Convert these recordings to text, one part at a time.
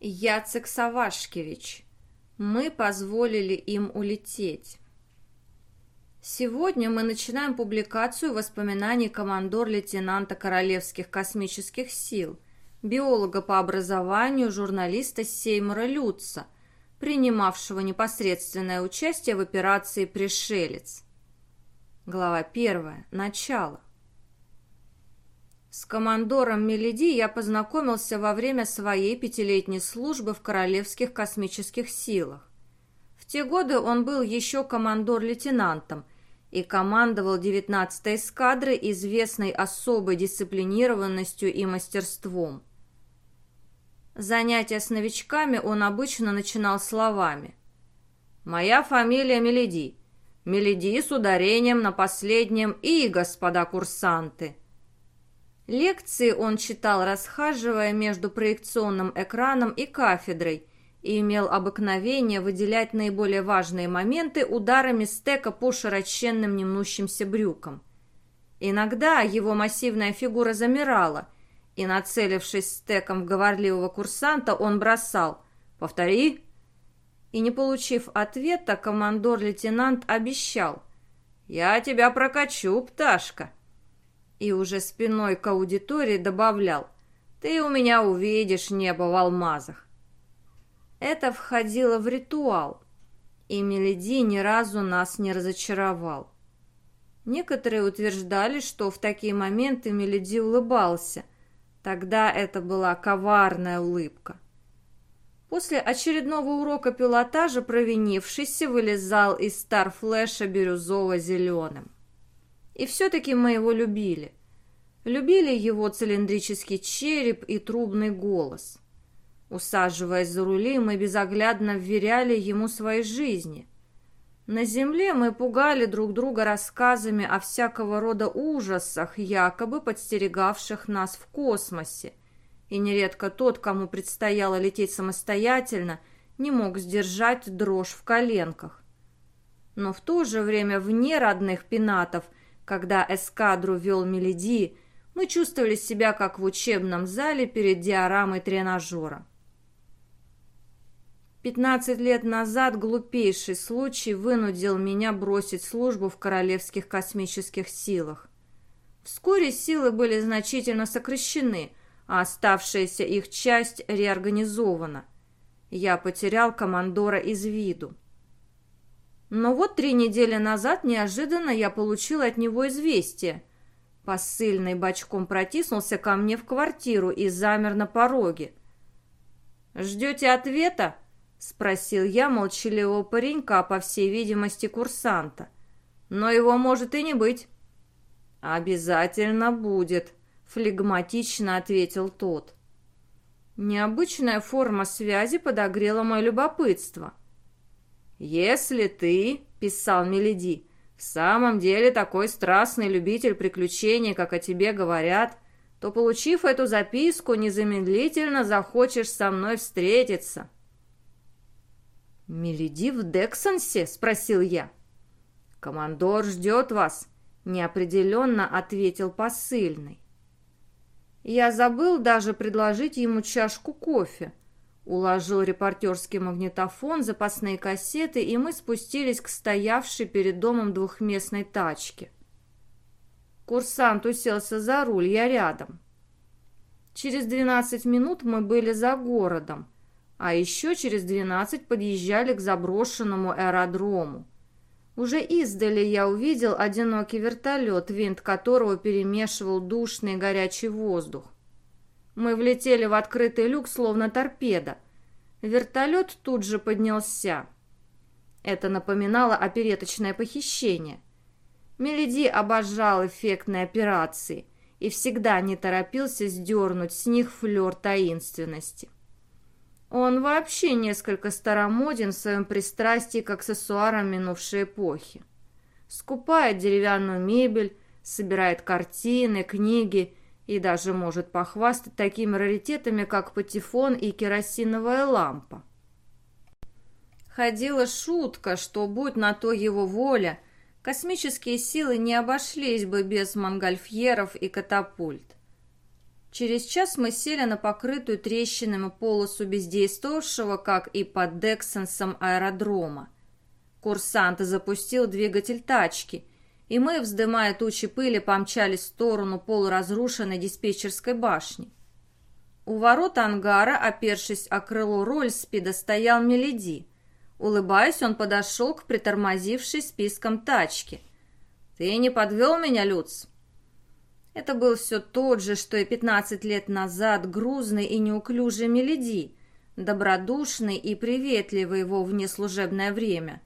Яцек Савашкевич. Мы позволили им улететь. Сегодня мы начинаем публикацию воспоминаний командор-лейтенанта Королевских космических сил, биолога по образованию, журналиста Сеймора Люца, принимавшего непосредственное участие в операции «Пришелец». Глава первая. Начало. С командором Мелиди я познакомился во время своей пятилетней службы в Королевских космических силах. В те годы он был еще командор-лейтенантом и командовал 19-й эскадрой, известной особой дисциплинированностью и мастерством. Занятия с новичками он обычно начинал словами «Моя фамилия Мелиди. Мелиди с ударением на последнем «и», господа курсанты». Лекции он читал, расхаживая между проекционным экраном и кафедрой, и имел обыкновение выделять наиболее важные моменты ударами стека по широченным немнущимся брюкам. Иногда его массивная фигура замирала, и, нацелившись стеком в говорливого курсанта, он бросал «Повтори». И, не получив ответа, командор-лейтенант обещал «Я тебя прокачу, пташка» и уже спиной к аудитории добавлял «Ты у меня увидишь небо в алмазах». Это входило в ритуал, и Меледи ни разу нас не разочаровал. Некоторые утверждали, что в такие моменты Меледи улыбался. Тогда это была коварная улыбка. После очередного урока пилотажа провинившийся вылезал из Старфлэша бирюзово-зеленым. И все-таки мы его любили. Любили его цилиндрический череп и трубный голос. Усаживаясь за рули, мы безоглядно вверяли ему свои жизни. На земле мы пугали друг друга рассказами о всякого рода ужасах, якобы подстерегавших нас в космосе. И нередко тот, кому предстояло лететь самостоятельно, не мог сдержать дрожь в коленках. Но в то же время вне родных пенатов – когда эскадру вел Меледи, мы чувствовали себя как в учебном зале перед диорамой тренажера. Пятнадцать лет назад глупейший случай вынудил меня бросить службу в Королевских космических силах. Вскоре силы были значительно сокращены, а оставшаяся их часть реорганизована. Я потерял командора из виду. Но вот три недели назад неожиданно я получил от него известие. Посыльный бочком протиснулся ко мне в квартиру и замер на пороге. «Ждете ответа?» — спросил я молчаливого паренька, по всей видимости, курсанта. «Но его может и не быть». «Обязательно будет», — флегматично ответил тот. Необычная форма связи подогрела мое любопытство — «Если ты, — писал Меледи, — в самом деле такой страстный любитель приключений, как о тебе говорят, то, получив эту записку, незамедлительно захочешь со мной встретиться». «Меледи в Дексонсе?» — спросил я. «Командор ждет вас», — неопределенно ответил посыльный. Я забыл даже предложить ему чашку кофе — Уложил репортерский магнитофон, запасные кассеты, и мы спустились к стоявшей перед домом двухместной тачке. Курсант уселся за руль, я рядом. Через 12 минут мы были за городом, а еще через 12 подъезжали к заброшенному аэродрому. Уже издали я увидел одинокий вертолет, винт которого перемешивал душный горячий воздух. Мы влетели в открытый люк, словно торпеда. Вертолет тут же поднялся. Это напоминало опереточное похищение. Меледи обожал эффектные операции и всегда не торопился сдернуть с них флер таинственности. Он вообще несколько старомоден в своем пристрастии к аксессуарам минувшей эпохи. Скупает деревянную мебель, собирает картины, книги и даже может похвастать такими раритетами, как патефон и керосиновая лампа. Ходила шутка, что, будь на то его воля, космические силы не обошлись бы без монгольфьеров и катапульт. Через час мы сели на покрытую трещинами полосу бездействовавшего, как и под Дексонсом аэродрома. Курсант запустил двигатель тачки, и мы, вздымая тучи пыли, помчались в сторону полуразрушенной диспетчерской башни. У ворот ангара, опершись о крыло Рольспида, стоял Меледи. Улыбаясь, он подошел к притормозившей списком тачке. «Ты не подвел меня, Люц?» Это был все тот же, что и пятнадцать лет назад грузный и неуклюжий Меледи, добродушный и приветливый его в неслужебное время.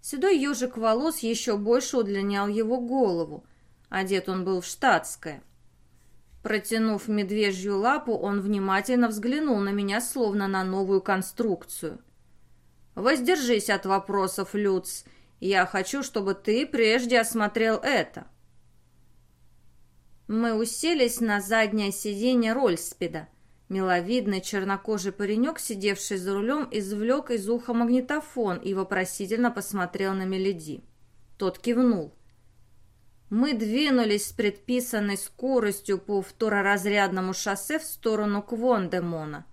Седой ежик волос еще больше удлинял его голову. Одет он был в штатское. Протянув медвежью лапу, он внимательно взглянул на меня, словно на новую конструкцию. «Воздержись от вопросов, Люц. Я хочу, чтобы ты прежде осмотрел это». Мы уселись на заднее сиденье Рольспеда. Миловидный чернокожий паренек, сидевший за рулем, извлек из уха магнитофон и вопросительно посмотрел на Меледи. Тот кивнул. Мы двинулись с предписанной скоростью по второразрядному шоссе в сторону Квондемона.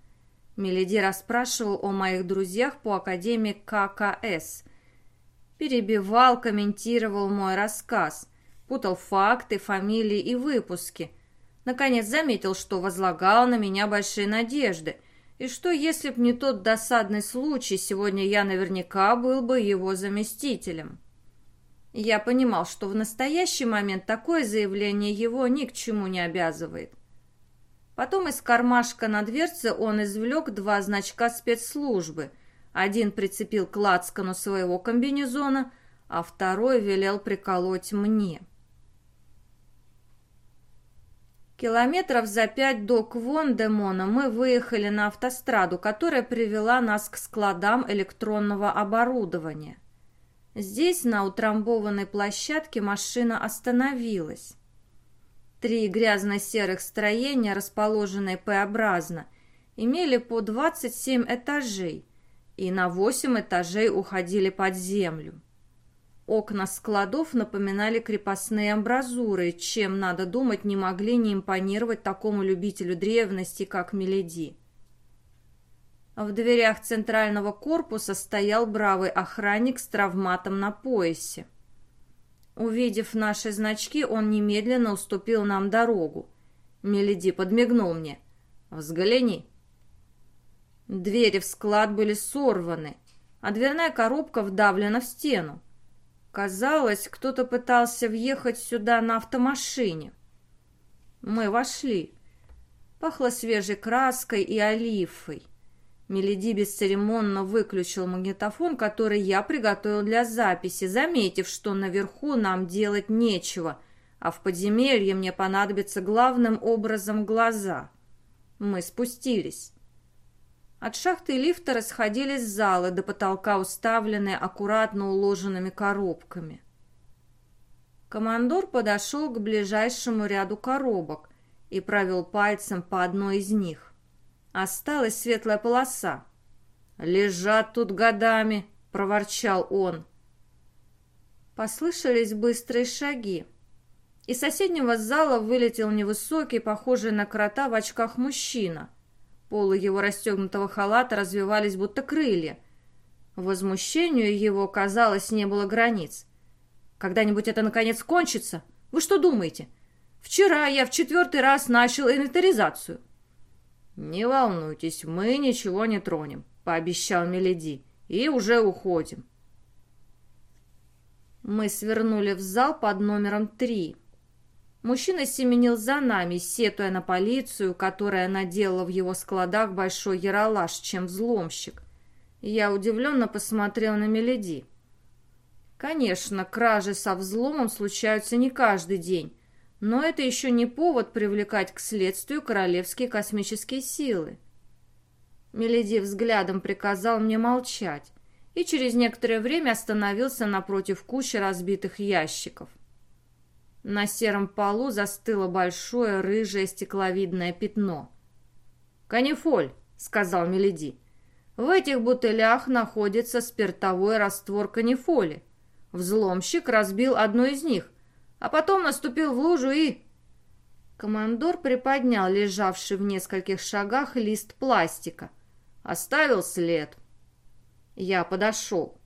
Меледи расспрашивал о моих друзьях по Академии ККС. Перебивал, комментировал мой рассказ, путал факты, фамилии и выпуски. Наконец заметил, что возлагал на меня большие надежды, и что, если б не тот досадный случай, сегодня я наверняка был бы его заместителем. Я понимал, что в настоящий момент такое заявление его ни к чему не обязывает. Потом из кармашка на дверце он извлек два значка спецслужбы. Один прицепил к лацкану своего комбинезона, а второй велел приколоть мне. Километров за пять до Квондемона мы выехали на автостраду, которая привела нас к складам электронного оборудования. Здесь, на утрамбованной площадке, машина остановилась. Три грязно-серых строения, расположенные П-образно, имели по 27 этажей и на 8 этажей уходили под землю. Окна складов напоминали крепостные амбразуры, чем, надо думать, не могли не импонировать такому любителю древности, как Меледи. В дверях центрального корпуса стоял бравый охранник с травматом на поясе. Увидев наши значки, он немедленно уступил нам дорогу. Меледи подмигнул мне. «Взгляни». Двери в склад были сорваны, а дверная коробка вдавлена в стену. Казалось, кто-то пытался въехать сюда на автомашине. Мы вошли. Пахло свежей краской и олифой. Меледи бесцеремонно выключил магнитофон, который я приготовил для записи, заметив, что наверху нам делать нечего, а в подземелье мне понадобится главным образом глаза. Мы спустились. От шахты лифта расходились залы до потолка, уставленные аккуратно уложенными коробками. Командор подошел к ближайшему ряду коробок и провел пальцем по одной из них. Осталась светлая полоса. «Лежат тут годами», — проворчал он. Послышались быстрые шаги. Из соседнего зала вылетел невысокий, похожий на крота в очках мужчина. Полы его расстегнутого халата развивались будто крылья. Возмущению его, казалось, не было границ. «Когда-нибудь это, наконец, кончится? Вы что думаете? Вчера я в четвертый раз начал инвентаризацию. «Не волнуйтесь, мы ничего не тронем», — пообещал Меледи, — «и уже уходим». Мы свернули в зал под номером три. Мужчина семенил за нами, сетуя на полицию, которая наделала в его складах большой яролаж, чем взломщик. Я удивленно посмотрел на Меледи. Конечно, кражи со взломом случаются не каждый день, но это еще не повод привлекать к следствию королевские космические силы. Меледи взглядом приказал мне молчать и через некоторое время остановился напротив кучи разбитых ящиков. На сером полу застыло большое рыжее стекловидное пятно. «Канифоль», — сказал Меледи, — «в этих бутылях находится спиртовой раствор канифоли. Взломщик разбил одну из них, а потом наступил в лужу и... Командор приподнял лежавший в нескольких шагах лист пластика. Оставил след. Я подошел.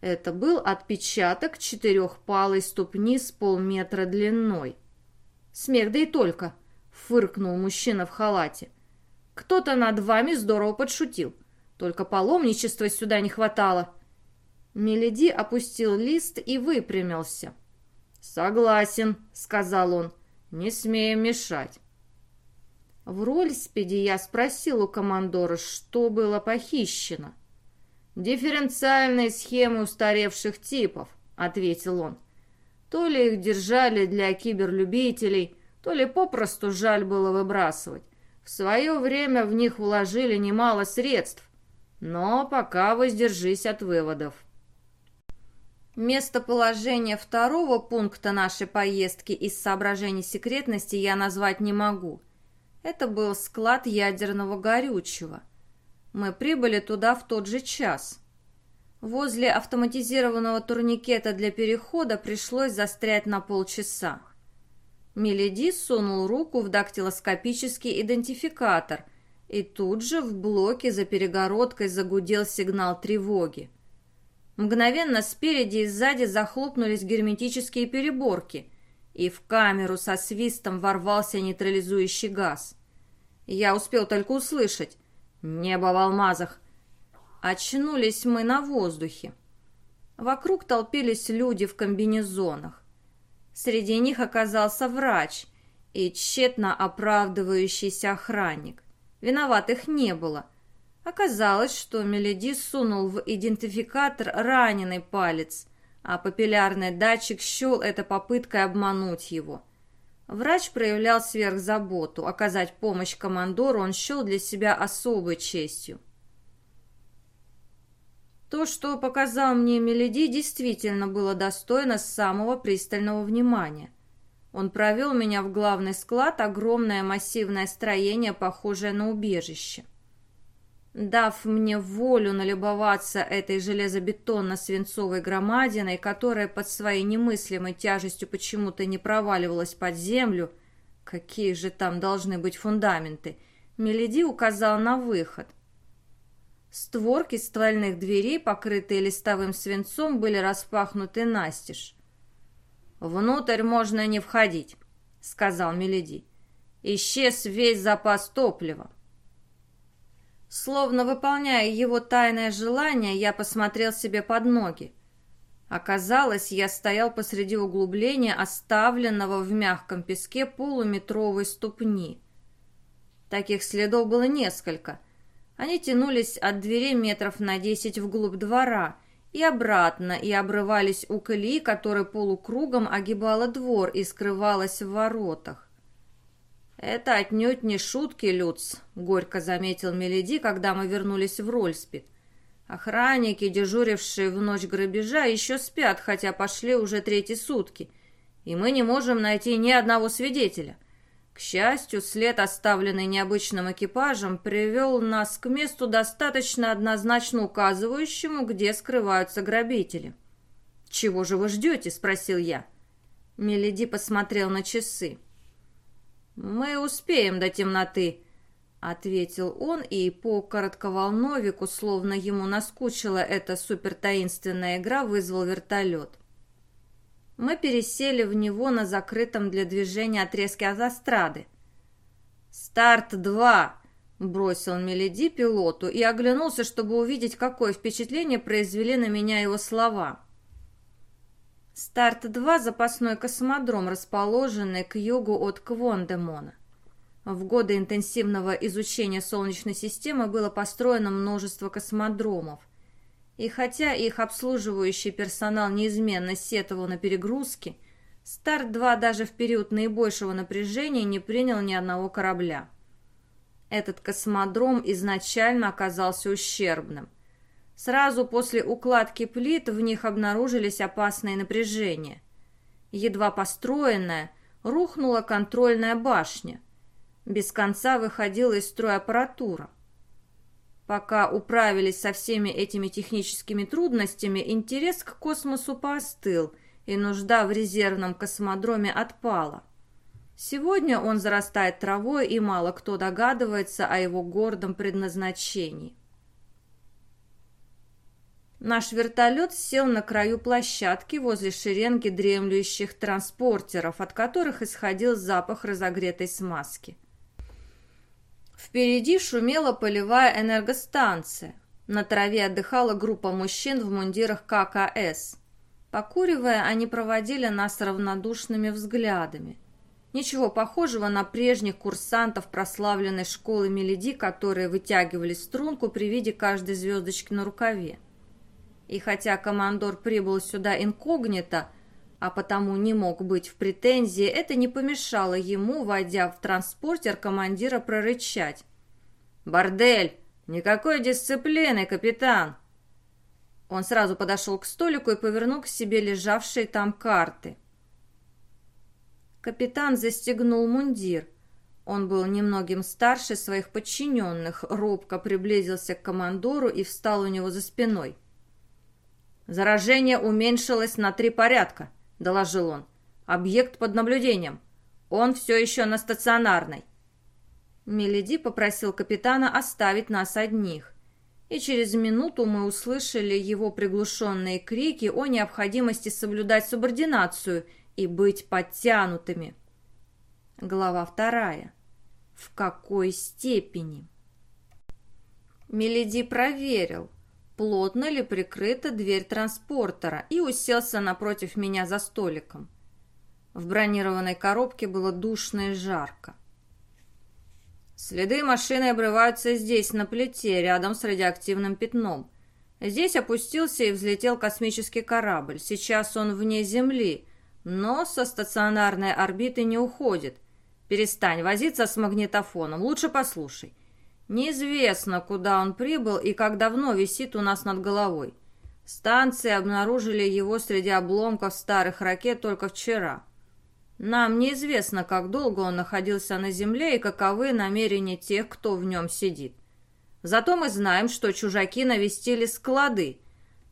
Это был отпечаток четырехпалой ступни с полметра длиной. Смех да и только, фыркнул мужчина в халате. Кто-то над вами здорово подшутил. Только паломничества сюда не хватало. Меледи опустил лист и выпрямился. «Согласен», — сказал он. «Не смеем мешать». В Рольспеде я спросил у командора, что было похищено. «Дифференциальные схемы устаревших типов», — ответил он. «То ли их держали для киберлюбителей, то ли попросту жаль было выбрасывать. В свое время в них вложили немало средств, но пока воздержись от выводов». Местоположение второго пункта нашей поездки из соображений секретности я назвать не могу. Это был склад ядерного горючего. Мы прибыли туда в тот же час. Возле автоматизированного турникета для перехода пришлось застрять на полчаса. Миледи сунул руку в дактилоскопический идентификатор, и тут же в блоке за перегородкой загудел сигнал тревоги. Мгновенно спереди и сзади захлопнулись герметические переборки, и в камеру со свистом ворвался нейтрализующий газ. Я успел только услышать «Небо в алмазах!» Очнулись мы на воздухе. Вокруг толпились люди в комбинезонах. Среди них оказался врач и тщетно оправдывающийся охранник. Виноватых не было. Оказалось, что Меледи сунул в идентификатор раненый палец, а папиллярный датчик счел это попыткой обмануть его. Врач проявлял сверхзаботу. Оказать помощь командору он счел для себя особой честью. То, что показал мне Меледи, действительно было достойно самого пристального внимания. Он провел меня в главный склад, огромное массивное строение, похожее на убежище. Дав мне волю налюбоваться этой железобетонно-свинцовой громадиной, которая под своей немыслимой тяжестью почему-то не проваливалась под землю, какие же там должны быть фундаменты, Меледи указал на выход. Створки ствольных дверей, покрытые листовым свинцом, были распахнуты настежь. «Внутрь можно не входить», — сказал Меледи. «Исчез весь запас топлива». Словно выполняя его тайное желание, я посмотрел себе под ноги. Оказалось, я стоял посреди углубления, оставленного в мягком песке полуметровой ступни. Таких следов было несколько — они тянулись от двери метров на десять вглубь двора и обратно, и обрывались у колеи, которая полукругом огибала двор и скрывалась в воротах. «Это отнюдь не шутки, Люц», — горько заметил Меледи, когда мы вернулись в Рольспит. «Охранники, дежурившие в ночь грабежа, еще спят, хотя пошли уже третьи сутки, и мы не можем найти ни одного свидетеля». К счастью, след, оставленный необычным экипажем, привел нас к месту, достаточно однозначно указывающему, где скрываются грабители. «Чего же вы ждете?» — спросил я. Меледи посмотрел на часы. «Мы успеем до темноты», — ответил он, и по коротковолновику, словно ему наскучила эта супертаинственная игра, вызвал вертолет. Мы пересели в него на закрытом для движения отрезке автострады. «Старт два!» — бросил Меледи пилоту и оглянулся, чтобы увидеть, какое впечатление произвели на меня его слова. Старт-2 – запасной космодром, расположенный к югу от Квондемона. В годы интенсивного изучения Солнечной системы было построено множество космодромов. И хотя их обслуживающий персонал неизменно сетовал на перегрузки, Старт-2 даже в период наибольшего напряжения не принял ни одного корабля. Этот космодром изначально оказался ущербным. Сразу после укладки плит в них обнаружились опасные напряжения. Едва построенная, рухнула контрольная башня. Без конца выходила из строя аппаратура. Пока управились со всеми этими техническими трудностями, интерес к космосу поостыл, и нужда в резервном космодроме отпала. Сегодня он зарастает травой, и мало кто догадывается о его гордом предназначении. Наш вертолет сел на краю площадки возле шеренги дремлющих транспортеров, от которых исходил запах разогретой смазки. Впереди шумела полевая энергостанция. На траве отдыхала группа мужчин в мундирах ККС. Покуривая, они проводили нас равнодушными взглядами. Ничего похожего на прежних курсантов прославленной школы Меледи, которые вытягивали струнку при виде каждой звездочки на рукаве. И хотя командор прибыл сюда инкогнито, а потому не мог быть в претензии, это не помешало ему, войдя в транспортер командира, прорычать. «Бордель! Никакой дисциплины, капитан!» Он сразу подошел к столику и повернул к себе лежавшие там карты. Капитан застегнул мундир. Он был немногим старше своих подчиненных, робко приблизился к командору и встал у него за спиной. «Заражение уменьшилось на три порядка», — доложил он. «Объект под наблюдением. Он все еще на стационарной». Меледи попросил капитана оставить нас одних. И через минуту мы услышали его приглушенные крики о необходимости соблюдать субординацию и быть подтянутыми. Глава вторая. В какой степени? Меледи проверил, плотно ли прикрыта дверь транспортера, и уселся напротив меня за столиком. В бронированной коробке было душно и жарко. Следы машины обрываются здесь, на плите, рядом с радиоактивным пятном. Здесь опустился и взлетел космический корабль. Сейчас он вне Земли, но со стационарной орбиты не уходит. Перестань возиться с магнитофоном, лучше послушай. Неизвестно, куда он прибыл и как давно висит у нас над головой. Станции обнаружили его среди обломков старых ракет только вчера. Нам неизвестно, как долго он находился на Земле и каковы намерения тех, кто в нем сидит. Зато мы знаем, что чужаки навестили склады.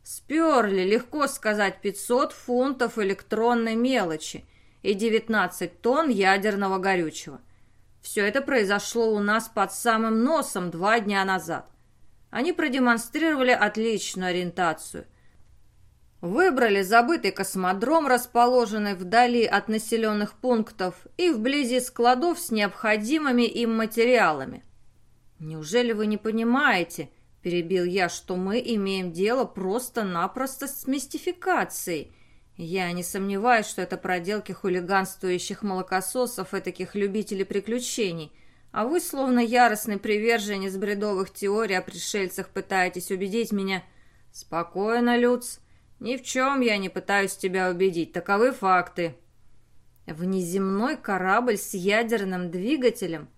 Сперли, легко сказать, 500 фунтов электронной мелочи и 19 тонн ядерного горючего. Все это произошло у нас под самым носом два дня назад. Они продемонстрировали отличную ориентацию. Выбрали забытый космодром, расположенный вдали от населенных пунктов и вблизи складов с необходимыми им материалами. «Неужели вы не понимаете?» – перебил я, что мы имеем дело просто-напросто с мистификацией – я не сомневаюсь, что это проделки хулиганствующих молокососов и таких любителей приключений, а вы, словно яростный приверженец бредовых теорий о пришельцах, пытаетесь убедить меня. Спокойно, Люц, ни в чем я не пытаюсь тебя убедить, таковы факты. Внеземной корабль с ядерным двигателем?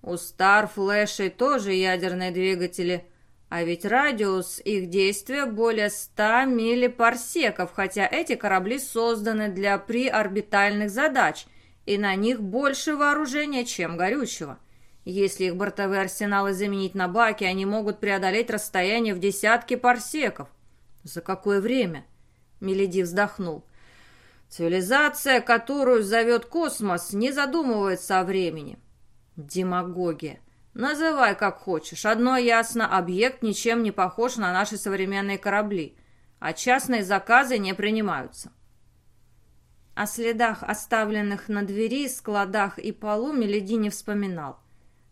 У Старфлэшей тоже ядерные двигатели – а ведь радиус их действия более 100 миллипарсеков, хотя эти корабли созданы для приорбитальных задач, и на них больше вооружения, чем горючего. Если их бортовые арсеналы заменить на баки, они могут преодолеть расстояние в десятки парсеков. За какое время? Меледи вздохнул. Цивилизация, которую зовет космос, не задумывается о времени. Демагогия. Называй как хочешь. Одно ясно, объект ничем не похож на наши современные корабли, а частные заказы не принимаются. О следах, оставленных на двери, складах и полу, Меледи не вспоминал.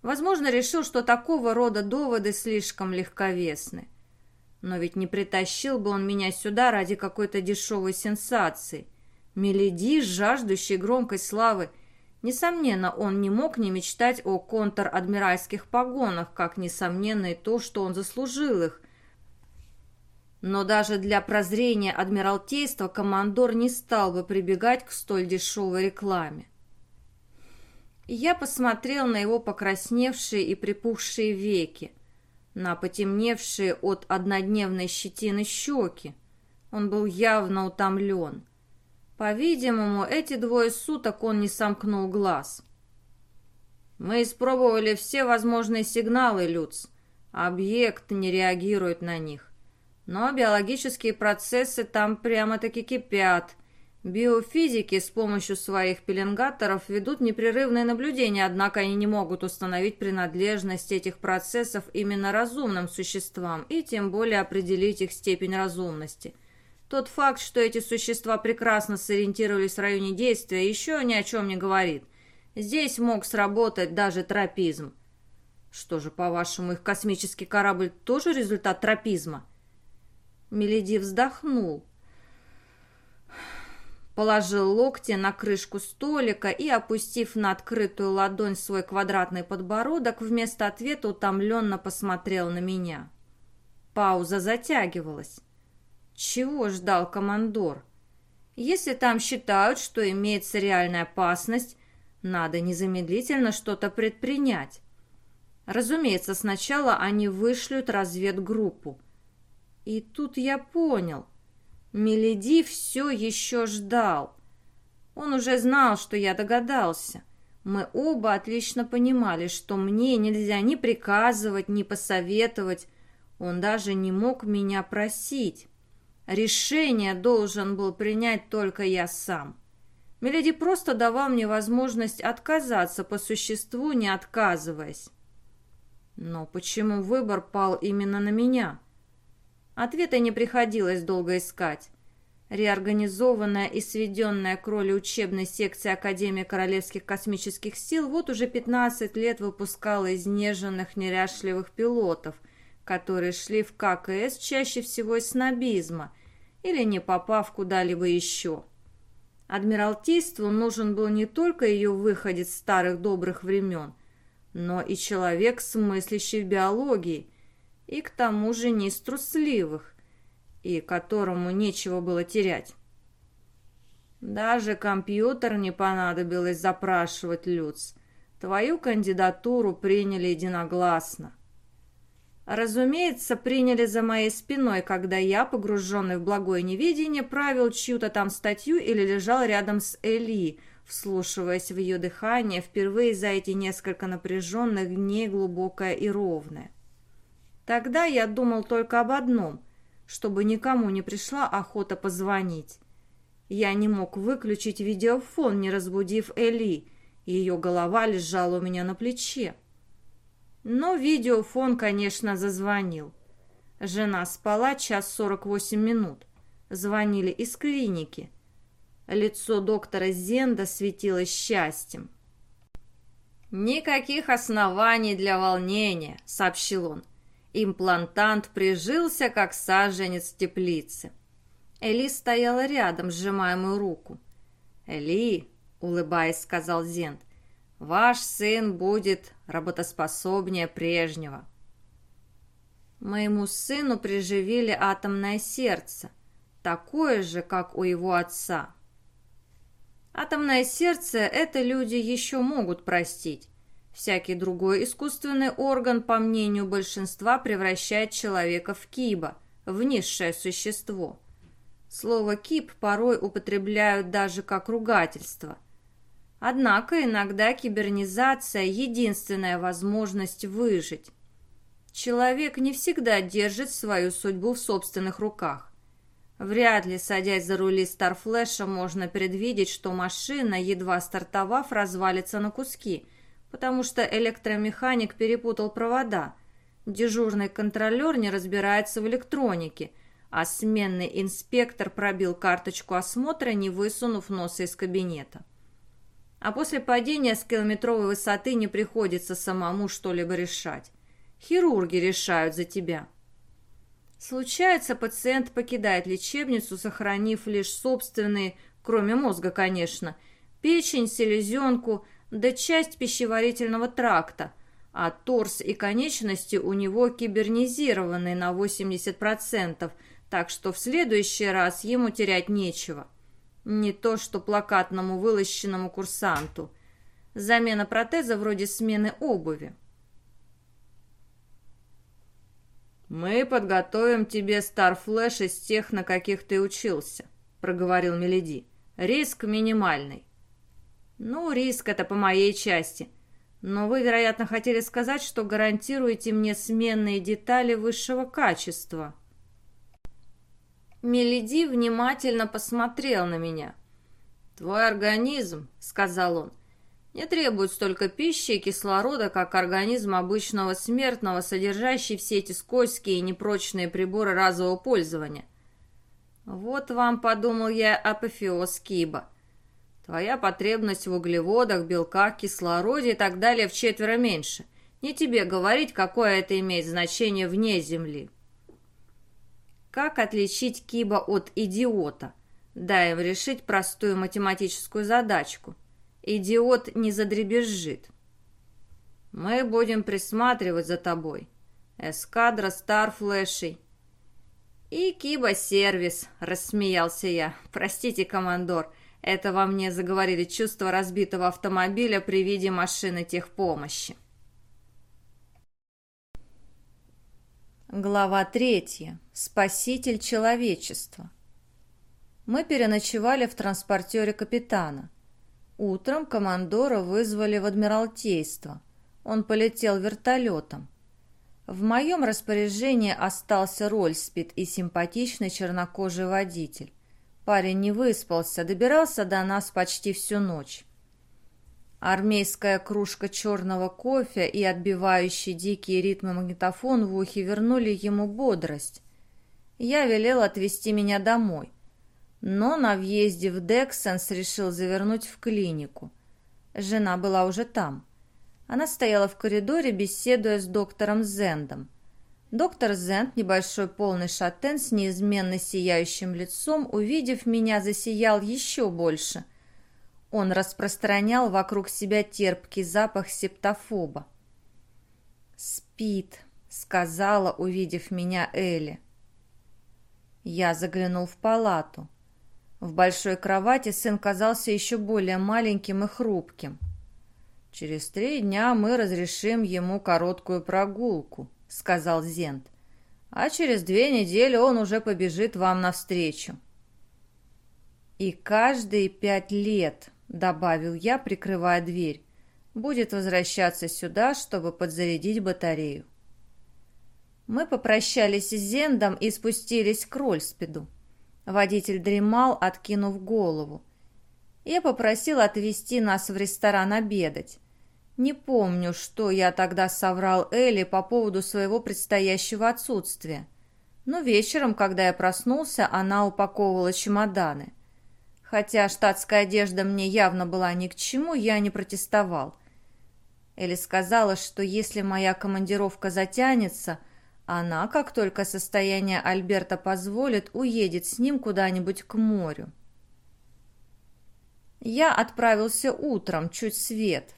Возможно, решил, что такого рода доводы слишком легковесны. Но ведь не притащил бы он меня сюда ради какой-то дешевой сенсации. Меледи, жаждущий громкой славы, Несомненно, он не мог не мечтать о контр-адмиральских погонах, как несомненно и то, что он заслужил их. Но даже для прозрения адмиралтейства командор не стал бы прибегать к столь дешевой рекламе. Я посмотрел на его покрасневшие и припухшие веки, на потемневшие от однодневной щетины щеки. Он был явно утомлен. По-видимому, эти двое суток он не сомкнул глаз. Мы испробовали все возможные сигналы, Люц. Объект не реагирует на них. Но биологические процессы там прямо-таки кипят. Биофизики с помощью своих пеленгаторов ведут непрерывное наблюдение, однако они не могут установить принадлежность этих процессов именно разумным существам и тем более определить их степень разумности. Тот факт, что эти существа прекрасно сориентировались в районе действия, еще ни о чем не говорит. Здесь мог сработать даже тропизм. Что же, по-вашему, их космический корабль тоже результат тропизма? Меледи вздохнул положил локти на крышку столика и, опустив на открытую ладонь свой квадратный подбородок, вместо ответа утомленно посмотрел на меня. Пауза затягивалась. Чего ждал командор? Если там считают, что имеется реальная опасность, надо незамедлительно что-то предпринять. Разумеется, сначала они вышлют разведгруппу. И тут я понял – Меледи все еще ждал. Он уже знал, что я догадался. Мы оба отлично понимали, что мне нельзя ни приказывать, ни посоветовать. Он даже не мог меня просить. Решение должен был принять только я сам. Меледи просто давал мне возможность отказаться по существу, не отказываясь. Но почему выбор пал именно на меня? — Ответа не приходилось долго искать. Реорганизованная и сведенная к роли учебной секции Академии Королевских космических сил вот уже 15 лет выпускала изнеженных неряшливых пилотов, которые шли в ККС чаще всего из снобизма или не попав куда-либо еще. Адмиралтейству нужен был не только ее выходец старых добрых времен, но и человек, смыслящий в биологии – и к тому же не из трусливых, и которому нечего было терять. Даже компьютер не понадобилось запрашивать, Люц. Твою кандидатуру приняли единогласно. Разумеется, приняли за моей спиной, когда я, погруженный в благое неведение, правил чью-то там статью или лежал рядом с Эли, вслушиваясь в ее дыхание впервые за эти несколько напряженных дней глубокое и ровное. Тогда я думал только об одном, чтобы никому не пришла охота позвонить. Я не мог выключить видеофон, не разбудив Эли, ее голова лежала у меня на плече. Но видеофон, конечно, зазвонил. Жена спала час сорок восемь минут. Звонили из клиники. Лицо доктора Зенда светилось счастьем. «Никаких оснований для волнения», — сообщил он. Имплантант прижился, как саженец в теплице. Эли стояла рядом, сжимая мою руку. «Эли», — улыбаясь, сказал Зент, — «ваш сын будет работоспособнее прежнего». Моему сыну приживили атомное сердце, такое же, как у его отца. Атомное сердце это люди еще могут простить, Всякий другой искусственный орган, по мнению большинства, превращает человека в киба, в низшее существо. Слово «киб» порой употребляют даже как ругательство. Однако иногда кибернизация – единственная возможность выжить. Человек не всегда держит свою судьбу в собственных руках. Вряд ли, садясь за рули Старфлэша, можно предвидеть, что машина, едва стартовав, развалится на куски – потому что электромеханик перепутал провода. Дежурный контролер не разбирается в электронике, а сменный инспектор пробил карточку осмотра, не высунув носа из кабинета. А после падения с километровой высоты не приходится самому что-либо решать. Хирурги решают за тебя. Случается, пациент покидает лечебницу, сохранив лишь собственные, кроме мозга, конечно, печень, селезенку, да часть пищеварительного тракта, а торс и конечности у него кибернизированы на 80%, так что в следующий раз ему терять нечего. Не то что плакатному вылощенному курсанту. Замена протеза вроде смены обуви. «Мы подготовим тебе Старфлэш из тех, на каких ты учился», — проговорил Меледи. «Риск минимальный». «Ну, риск это по моей части. Но вы, вероятно, хотели сказать, что гарантируете мне сменные детали высшего качества». Мелиди внимательно посмотрел на меня. «Твой организм», — сказал он, — «не требует столько пищи и кислорода, как организм обычного смертного, содержащий все эти скользкие и непрочные приборы разового пользования». «Вот вам, — подумал я, — апофеоз Киба. Твоя потребность в углеводах, белках, кислороде и так далее в четверо меньше. Не тебе говорить, какое это имеет значение вне Земли». Как отличить Киба от идиота? Дай им решить простую математическую задачку. Идиот не задребезжит. Мы будем присматривать за тобой. Эскадра Старфлэшей. И Киба-сервис, рассмеялся я. Простите, командор, это во мне заговорили чувства разбитого автомобиля при виде машины техпомощи. Глава третья. Спаситель человечества. Мы переночевали в транспортере капитана. Утром командора вызвали в Адмиралтейство. Он полетел вертолетом. В моем распоряжении остался Рольспит и симпатичный чернокожий водитель. Парень не выспался, добирался до нас почти всю ночь. Армейская кружка черного кофе и отбивающий дикие ритмы магнитофон в ухе вернули ему бодрость. Я велел отвезти меня домой. Но на въезде в Дексенс решил завернуть в клинику. Жена была уже там. Она стояла в коридоре, беседуя с доктором Зендом. Доктор Зенд, небольшой полный шатен с неизменно сияющим лицом, увидев меня, засиял еще больше – он распространял вокруг себя терпкий запах септофоба. «Спит», — сказала, увидев меня Элли. Я заглянул в палату. В большой кровати сын казался еще более маленьким и хрупким. «Через три дня мы разрешим ему короткую прогулку», — сказал Зент. «А через две недели он уже побежит вам навстречу». «И каждые пять лет», добавил я, прикрывая дверь. Будет возвращаться сюда, чтобы подзарядить батарею. Мы попрощались с Зендом и спустились к Рольспеду. Водитель дремал, откинув голову. Я попросил отвезти нас в ресторан обедать. Не помню, что я тогда соврал Элли по поводу своего предстоящего отсутствия. Но вечером, когда я проснулся, она упаковывала чемоданы. Хотя штатская одежда мне явно была ни к чему, я не протестовал. Элли сказала, что если моя командировка затянется, она, как только состояние Альберта позволит, уедет с ним куда-нибудь к морю. Я отправился утром, чуть свет.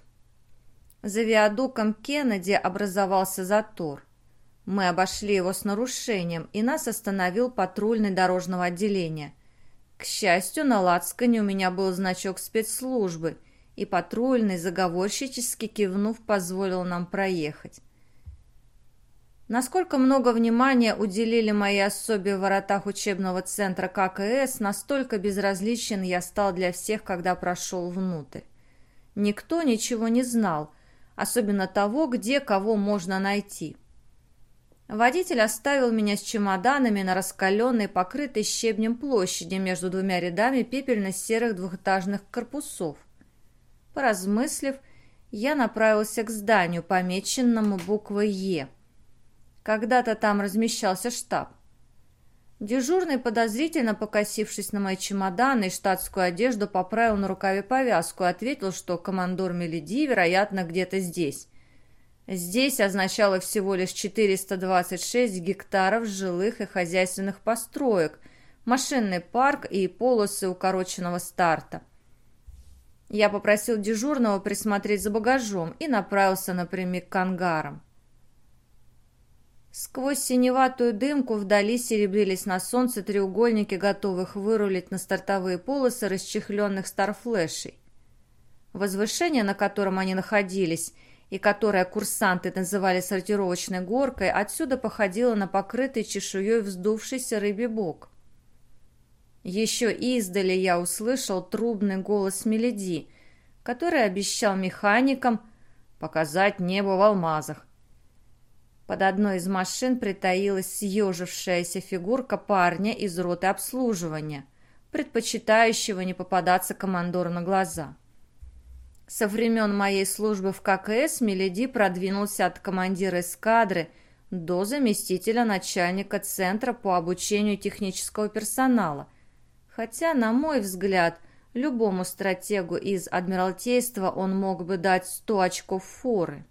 За виадуком Кеннеди образовался затор. Мы обошли его с нарушением, и нас остановил патрульный дорожного отделения – к счастью, на лацкане у меня был значок спецслужбы, и патрульный, заговорщически кивнув, позволил нам проехать. Насколько много внимания уделили мои особе в воротах учебного центра ККС, настолько безразличен я стал для всех, когда прошел внутрь. Никто ничего не знал, особенно того, где кого можно найти. Водитель оставил меня с чемоданами на раскаленной, покрытой щебнем площади между двумя рядами пепельно-серых двухэтажных корпусов. Поразмыслив, я направился к зданию, помеченному буквой «Е». Когда-то там размещался штаб. Дежурный, подозрительно покосившись на мои чемоданы и штатскую одежду, поправил на рукаве повязку и ответил, что командор Мелиди, вероятно, где-то здесь. Здесь означало всего лишь 426 гектаров жилых и хозяйственных построек, машинный парк и полосы укороченного старта. Я попросил дежурного присмотреть за багажом и направился напрямик к ангарам. Сквозь синеватую дымку вдали серебрились на солнце треугольники, готовых вырулить на стартовые полосы расчехленных старфлешей. Возвышение, на котором они находились – и которое курсанты называли сортировочной горкой, отсюда походило на покрытый чешуей вздувшийся рыбий бок. Еще издали я услышал трубный голос Меледи, который обещал механикам показать небо в алмазах. Под одной из машин притаилась съежившаяся фигурка парня из роты обслуживания. предпочитающего не попадаться командору на глаза. Со времен моей службы в ККС Меледи продвинулся от командира эскадры до заместителя начальника Центра по обучению технического персонала, хотя, на мой взгляд, любому стратегу из Адмиралтейства он мог бы дать 100 очков форы.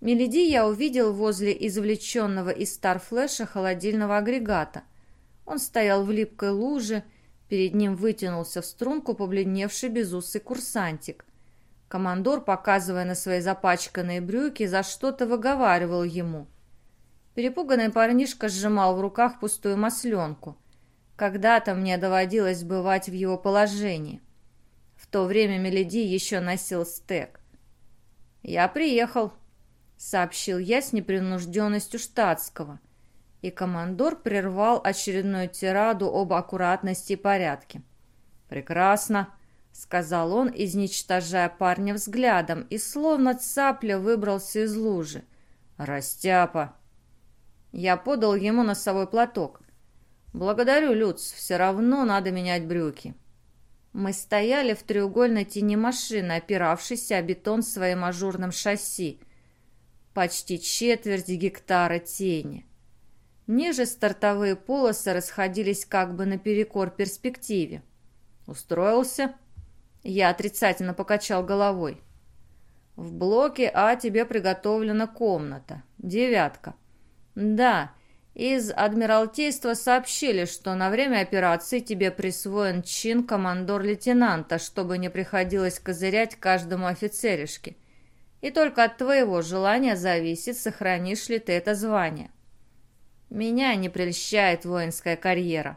Меледи я увидел возле извлеченного из Старфлэша холодильного агрегата. Он стоял в липкой луже, Перед ним вытянулся в струнку побледневший безусый курсантик. Командор, показывая на свои запачканные брюки, за что-то выговаривал ему. Перепуганный парнишка сжимал в руках пустую масленку. Когда-то мне доводилось бывать в его положении. В то время Меледи еще носил стек. «Я приехал», — сообщил я с непринужденностью штатского и командор прервал очередную тираду об аккуратности и порядке. «Прекрасно», — сказал он, изничтожая парня взглядом, и словно цапля выбрался из лужи. «Растяпа!» Я подал ему носовой платок. «Благодарю, Люц, все равно надо менять брюки». Мы стояли в треугольной тени машины, опиравшейся о бетон своим ажурным шасси. Почти четверть гектара тени. Ниже стартовые полосы расходились как бы наперекор перспективе. Устроился? Я отрицательно покачал головой. В блоке А тебе приготовлена комната. Девятка. Да, из Адмиралтейства сообщили, что на время операции тебе присвоен чин командор-лейтенанта, чтобы не приходилось козырять каждому офицеришке. И только от твоего желания зависит, сохранишь ли ты это звание. Меня не прельщает воинская карьера.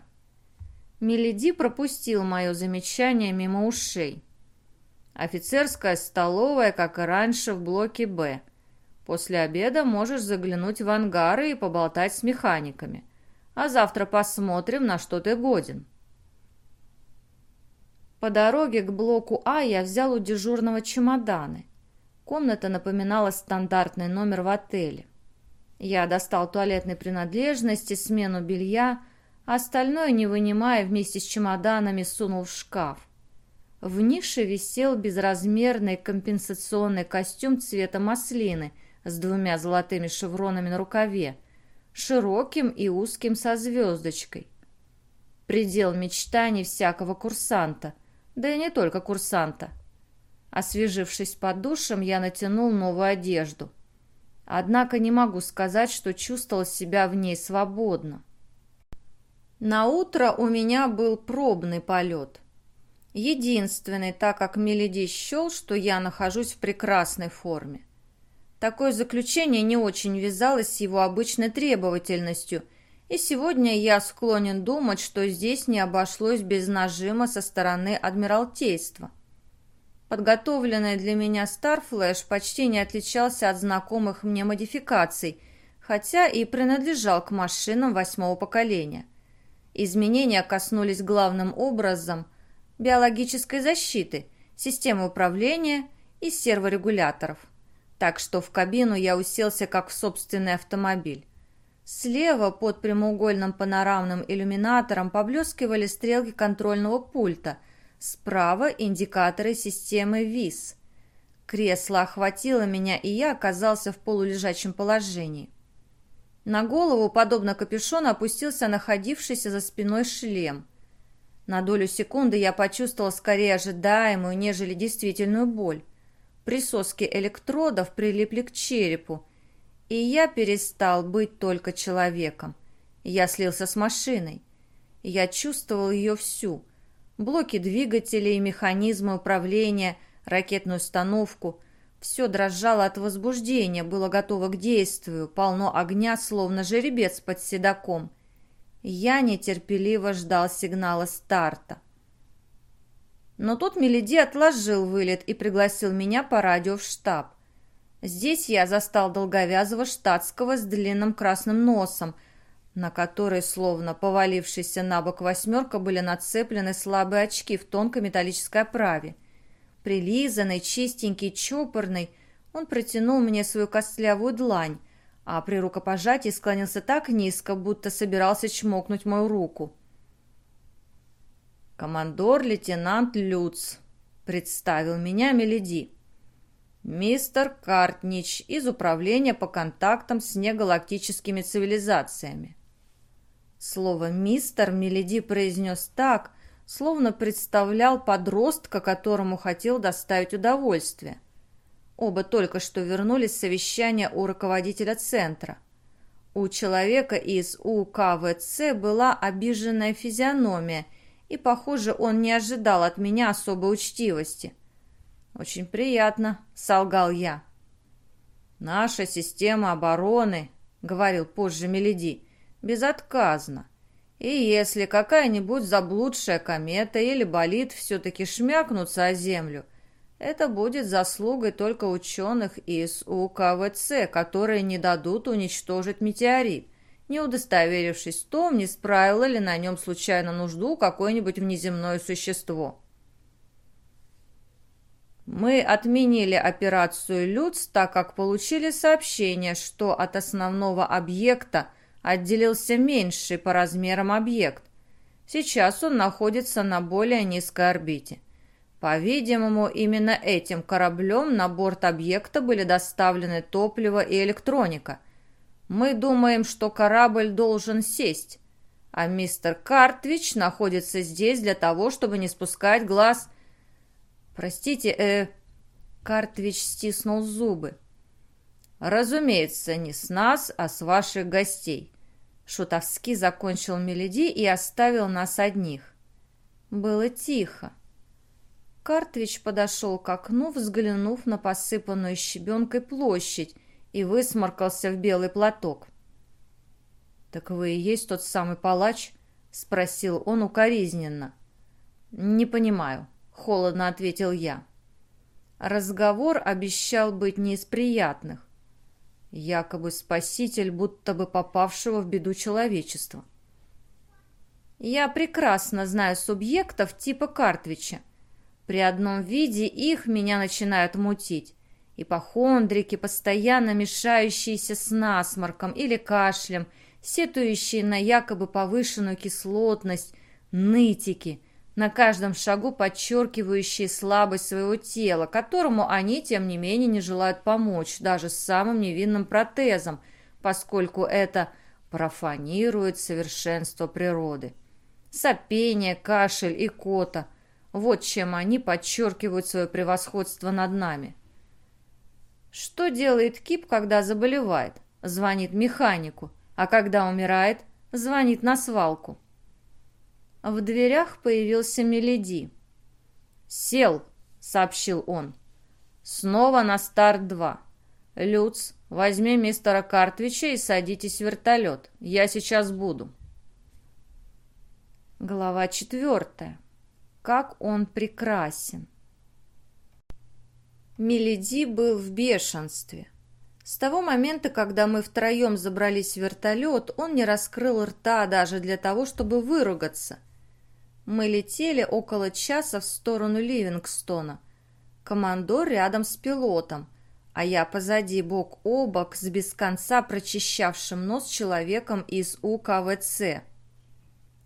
Меледи пропустил мое замечание мимо ушей. Офицерская столовая, как и раньше, в блоке «Б». После обеда можешь заглянуть в ангары и поболтать с механиками. А завтра посмотрим, на что ты годен. По дороге к блоку А я взял у дежурного чемоданы. Комната напоминала стандартный номер в отеле. Я достал туалетные принадлежности, смену белья, остальное, не вынимая, вместе с чемоданами сунул в шкаф. В нише висел безразмерный компенсационный костюм цвета маслины с двумя золотыми шевронами на рукаве, широким и узким со звездочкой. Предел мечтаний всякого курсанта, да и не только курсанта. Освежившись под душем, я натянул новую одежду – Однако не могу сказать, что чувствовал себя в ней свободно. На утро у меня был пробный полет. Единственный, так как Меледи счел, что я нахожусь в прекрасной форме. Такое заключение не очень вязалось с его обычной требовательностью, и сегодня я склонен думать, что здесь не обошлось без нажима со стороны Адмиралтейства. Подготовленный для меня Starflash почти не отличался от знакомых мне модификаций, хотя и принадлежал к машинам восьмого поколения. Изменения коснулись главным образом биологической защиты, системы управления и серворегуляторов. Так что в кабину я уселся как в собственный автомобиль. Слева под прямоугольным панорамным иллюминатором поблескивали стрелки контрольного пульта – Справа индикаторы системы ВИС. Кресло охватило меня, и я оказался в полулежачем положении. На голову, подобно капюшону, опустился находившийся за спиной шлем. На долю секунды я почувствовал скорее ожидаемую, нежели действительную боль. Присоски электродов прилипли к черепу, и я перестал быть только человеком. Я слился с машиной. Я чувствовал ее всю, блоки двигателей, и механизмы управления, ракетную установку. Все дрожало от возбуждения, было готово к действию, полно огня, словно жеребец под седаком. Я нетерпеливо ждал сигнала старта. Но тут Меледи отложил вылет и пригласил меня по радио в штаб. Здесь я застал долговязого штатского с длинным красным носом – на которой, словно повалившийся на бок восьмерка, были нацеплены слабые очки в тонкой металлической оправе. Прилизанный, чистенький, чопорный, он протянул мне свою костлявую длань, а при рукопожатии склонился так низко, будто собирался чмокнуть мою руку. «Командор-лейтенант Люц», — представил меня Меледи. «Мистер Картнич из Управления по контактам с негалактическими цивилизациями». Слово «мистер» Меледи произнес так, словно представлял подростка, которому хотел доставить удовольствие. Оба только что вернулись с совещания у руководителя центра. У человека из УКВЦ была обиженная физиономия, и, похоже, он не ожидал от меня особой учтивости. «Очень приятно», — солгал я. «Наша система обороны», — говорил позже Меледи, — «безотказна. И если какая-нибудь заблудшая комета или болид все-таки шмякнутся о Землю, это будет заслугой только ученых из УКВЦ, которые не дадут уничтожить метеорит, не удостоверившись в том, не справило ли на нем случайно нужду какое-нибудь внеземное существо. Мы отменили операцию «Люц», так как получили сообщение, что от основного объекта отделился меньший по размерам объект. Сейчас он находится на более низкой орбите. По-видимому, именно этим кораблем на борт объекта были доставлены топливо и электроника. Мы думаем, что корабль должен сесть, а мистер Картвич находится здесь для того, чтобы не спускать глаз. Простите, э... Картвич стиснул зубы. Разумеется, не с нас, а с ваших гостей. Шутовски закончил Меледи и оставил нас одних. Было тихо. Картвич подошел к окну, взглянув на посыпанную щебенкой площадь, и высморкался в белый платок. «Так вы и есть тот самый палач?» — спросил он укоризненно. «Не понимаю», — холодно ответил я. Разговор обещал быть не из приятных. Якобы спаситель, будто бы попавшего в беду человечества. Я прекрасно знаю субъектов типа Картвича. При одном виде их меня начинают мутить. Ипохондрики, постоянно мешающиеся с насморком или кашлем, сетующие на якобы повышенную кислотность, нытики, на каждом шагу подчеркивающие слабость своего тела, которому они, тем не менее, не желают помочь, даже с самым невинным протезом, поскольку это профанирует совершенство природы. Сопение, кашель и кота – вот чем они подчеркивают свое превосходство над нами. Что делает Кип, когда заболевает? Звонит механику, а когда умирает, звонит на свалку. В дверях появился Меледи. «Сел», — сообщил он. «Снова на старт два. Люц, возьми мистера Картвича и садитесь в вертолет. Я сейчас буду». Глава четвертая. Как он прекрасен! Меледи был в бешенстве. С того момента, когда мы втроем забрались в вертолет, он не раскрыл рта даже для того, чтобы выругаться. Мы летели около часа в сторону Ливингстона. Командор рядом с пилотом, а я позади бок о бок с без конца прочищавшим нос человеком из УКВЦ.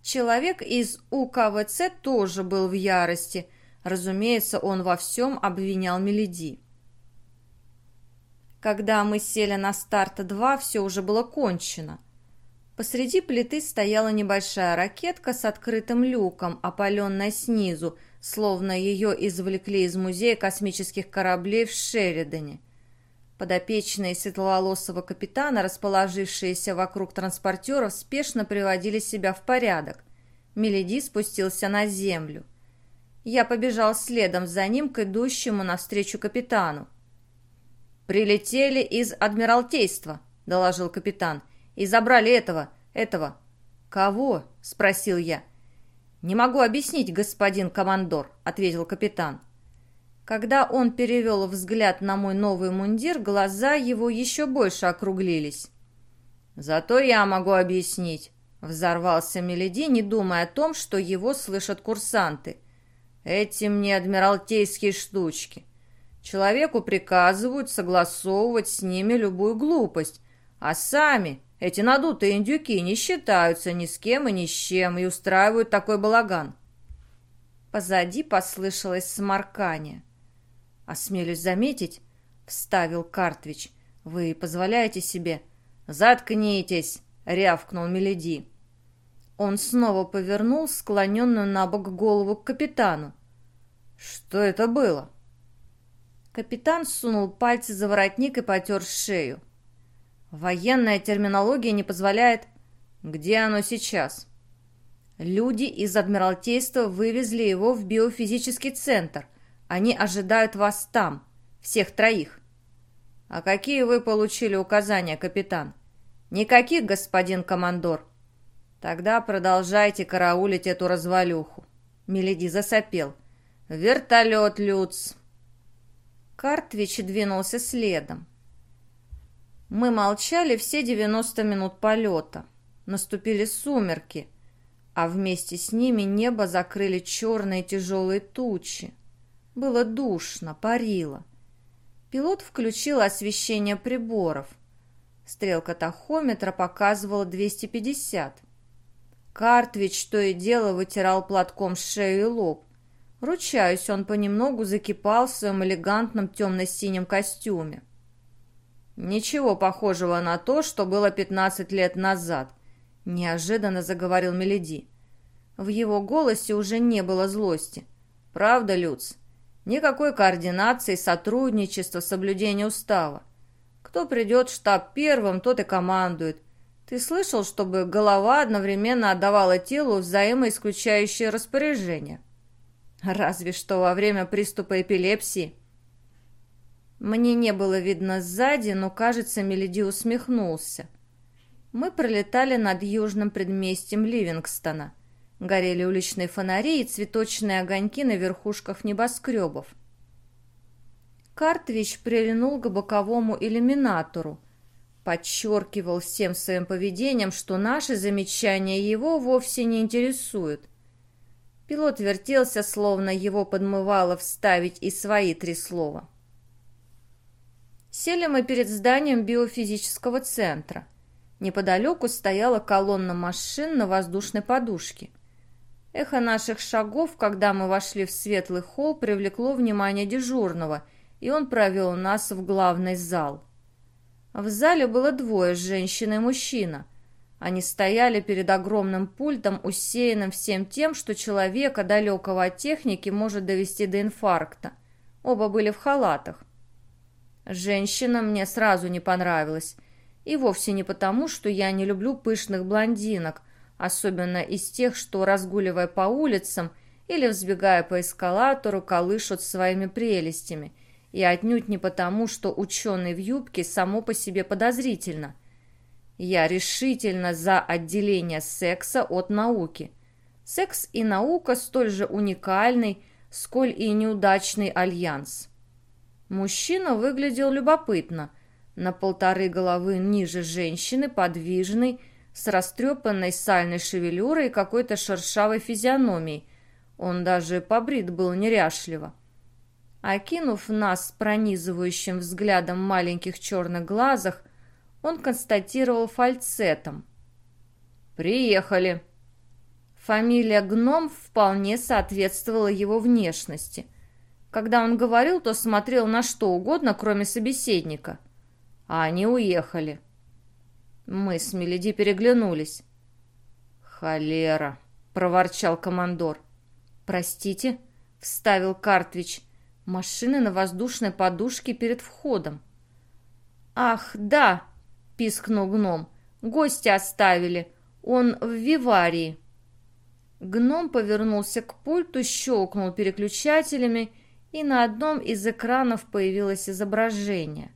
Человек из УКВЦ тоже был в ярости. Разумеется, он во всем обвинял Меледи. Когда мы сели на старт-2, все уже было кончено. Посреди плиты стояла небольшая ракетка с открытым люком, опаленная снизу, словно ее извлекли из музея космических кораблей в Шеридане. Подопечные светловолосого капитана, расположившиеся вокруг транспортеров, спешно приводили себя в порядок. Меледи спустился на землю. Я побежал следом за ним к идущему навстречу капитану. «Прилетели из Адмиралтейства», — доложил капитан, — «и забрали этого, этого». «Кого?» — спросил я. «Не могу объяснить, господин командор», — ответил капитан. Когда он перевел взгляд на мой новый мундир, глаза его еще больше округлились. «Зато я могу объяснить», — взорвался Меледи, не думая о том, что его слышат курсанты. «Эти мне адмиралтейские штучки. Человеку приказывают согласовывать с ними любую глупость, а сами, эти надутые индюки, не считаются ни с кем и ни с чем и устраивают такой балаган». Позади послышалось сморкание. «Осмелюсь заметить», — вставил Картвич, — «вы позволяете себе...» «Заткнитесь!» — рявкнул Меледи. Он снова повернул склоненную на бок голову к капитану. «Что это было?» Капитан сунул пальцы за воротник и потер шею. Военная терминология не позволяет... Где оно сейчас? Люди из Адмиралтейства вывезли его в биофизический центр. Они ожидают вас там, всех троих. А какие вы получили указания, капитан? Никаких, господин командор. Тогда продолжайте караулить эту развалюху. Меледи засопел. Вертолет, Люц. Картвич двинулся следом. Мы молчали все 90 минут полета. Наступили сумерки, а вместе с ними небо закрыли черные тяжелые тучи. Было душно, парило. Пилот включил освещение приборов. Стрелка тахометра показывала 250. Картвич то и дело вытирал платком шею и лоб. Ручаюсь, он понемногу закипал в своем элегантном темно-синем костюме. «Ничего похожего на то, что было 15 лет назад», — неожиданно заговорил Меледи. В его голосе уже не было злости. «Правда, Люц? Никакой координации, сотрудничества, соблюдения устава. Кто придет в штаб первым, тот и командует. Ты слышал, чтобы голова одновременно отдавала телу взаимоисключающие распоряжения? Разве что во время приступа эпилепсии. Мне не было видно сзади, но, кажется, Меледи усмехнулся. Мы пролетали над южным предместьем Ливингстона. Горели уличные фонари и цветочные огоньки на верхушках небоскребов. Картвич прильнул к боковому иллюминатору, подчеркивал всем своим поведением, что наши замечания его вовсе не интересуют. Пилот вертелся, словно его подмывало вставить и свои три слова. Сели мы перед зданием биофизического центра. Неподалеку стояла колонна машин на воздушной подушке. Эхо наших шагов, когда мы вошли в светлый холл, привлекло внимание дежурного, и он провел нас в главный зал. В зале было двое, женщина и мужчина. Они стояли перед огромным пультом, усеянным всем тем, что человека, далекого от техники, может довести до инфаркта. Оба были в халатах. Женщина мне сразу не понравилась. И вовсе не потому, что я не люблю пышных блондинок, особенно из тех, что, разгуливая по улицам или взбегая по эскалатору, колышут своими прелестями – и отнюдь не потому, что ученый в юбке само по себе подозрительно. Я решительно за отделение секса от науки. Секс и наука столь же уникальный, сколь и неудачный альянс. Мужчина выглядел любопытно, на полторы головы ниже женщины, подвижный, с растрепанной сальной шевелюрой и какой-то шершавой физиономией. Он даже побрит был неряшливо. Окинув нас пронизывающим взглядом маленьких черных глазах, он констатировал фальцетом. «Приехали!» Фамилия Гном вполне соответствовала его внешности. Когда он говорил, то смотрел на что угодно, кроме собеседника. А они уехали. Мы с Меледи переглянулись. «Холера!» — проворчал командор. «Простите?» — вставил Картвич — Машины на воздушной подушке перед входом. «Ах, да!» — пискнул гном. «Гости оставили. Он в виварии». Гном повернулся к пульту, щелкнул переключателями, и на одном из экранов появилось изображение.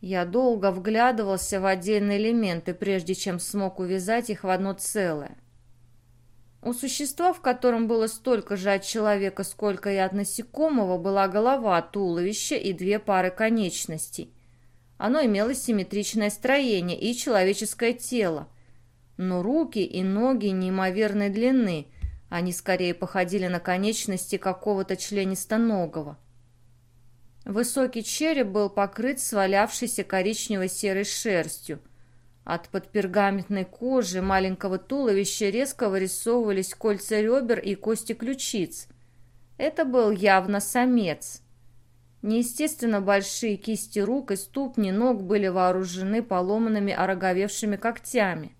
Я долго вглядывался в отдельные элементы, прежде чем смог увязать их в одно целое. У существа, в котором было столько же от человека, сколько и от насекомого, была голова, туловище и две пары конечностей. Оно имело симметричное строение и человеческое тело. Но руки и ноги неимоверной длины, они скорее походили на конечности какого-то членистоногого. Высокий череп был покрыт свалявшейся коричнево-серой шерстью, От подпергаментной кожи маленького туловища резко вырисовывались кольца ребер и кости ключиц. Это был явно самец. Неестественно большие кисти рук и ступни ног были вооружены поломанными ороговевшими когтями.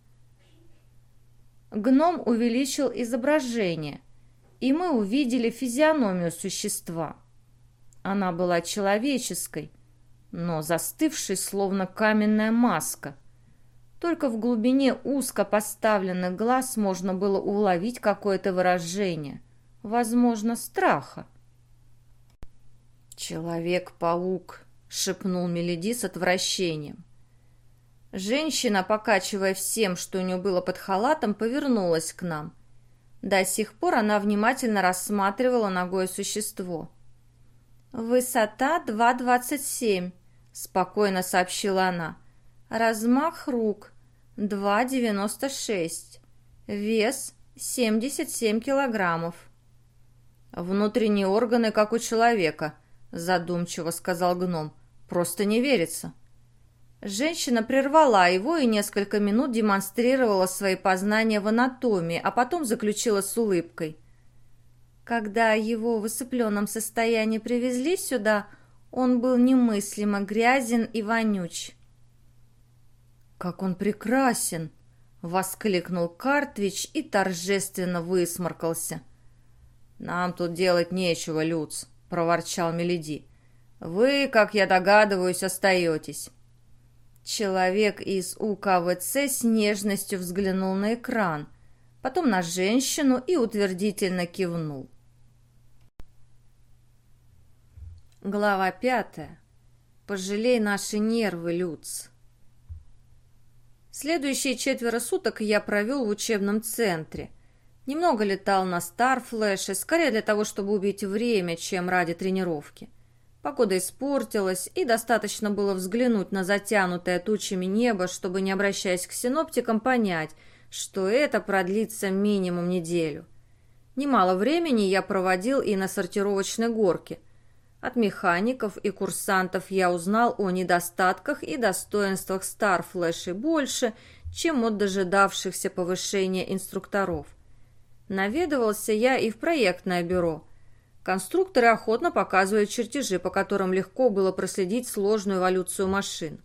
Гном увеличил изображение, и мы увидели физиономию существа. Она была человеческой, но застывшей, словно каменная маска. Только в глубине узко поставленных глаз можно было уловить какое-то выражение, возможно, страха. «Человек-паук», — шепнул Мелиди с отвращением. Женщина, покачивая всем, что у нее было под халатом, повернулась к нам. До сих пор она внимательно рассматривала ногое существо. «Высота 2,27», — спокойно сообщила она. «Размах рук 2,96. Вес 77 килограммов». «Внутренние органы, как у человека», — задумчиво сказал гном. «Просто не верится». Женщина прервала его и несколько минут демонстрировала свои познания в анатомии, а потом заключила с улыбкой. Когда его в высыпленном состоянии привезли сюда, он был немыслимо грязен и вонюч. «Как он прекрасен!» — воскликнул Картвич и торжественно высморкался. «Нам тут делать нечего, Люц», — проворчал Мелиди. «Вы, как я догадываюсь, остаетесь». Человек из УКВЦ с нежностью взглянул на экран, потом на женщину и утвердительно кивнул. Глава пятая. Пожалей наши нервы, Люц. Следующие четверо суток я провел в учебном центре. Немного летал на Старфлэше, скорее для того, чтобы убить время, чем ради тренировки. Погода испортилась, и достаточно было взглянуть на затянутое тучами небо, чтобы, не обращаясь к синоптикам, понять, что это продлится минимум неделю. Немало времени я проводил и на сортировочной горке. От механиков и курсантов я узнал о недостатках и достоинствах Старфлэши больше, чем от дожидавшихся повышения инструкторов. Наведывался я и в проектное бюро – Конструкторы охотно показывают чертежи, по которым легко было проследить сложную эволюцию машин.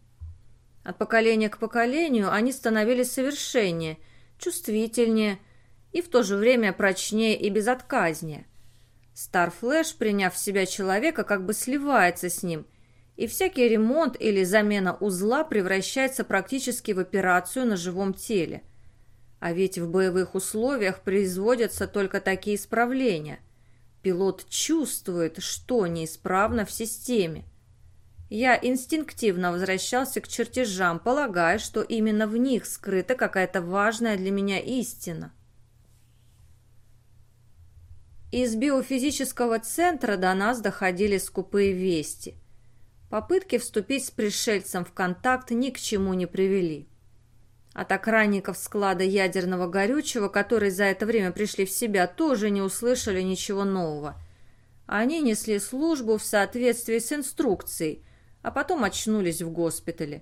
От поколения к поколению они становились совершеннее, чувствительнее и в то же время прочнее и безотказнее. Старфлэш, приняв в себя человека, как бы сливается с ним, и всякий ремонт или замена узла превращается практически в операцию на живом теле. А ведь в боевых условиях производятся только такие исправления – Пилот чувствует, что неисправно в системе. Я инстинктивно возвращался к чертежам, полагая, что именно в них скрыта какая-то важная для меня истина. Из биофизического центра до нас доходили скупые вести. Попытки вступить с пришельцем в контакт ни к чему не привели. От охранников склада ядерного горючего, которые за это время пришли в себя, тоже не услышали ничего нового. Они несли службу в соответствии с инструкцией, а потом очнулись в госпитале.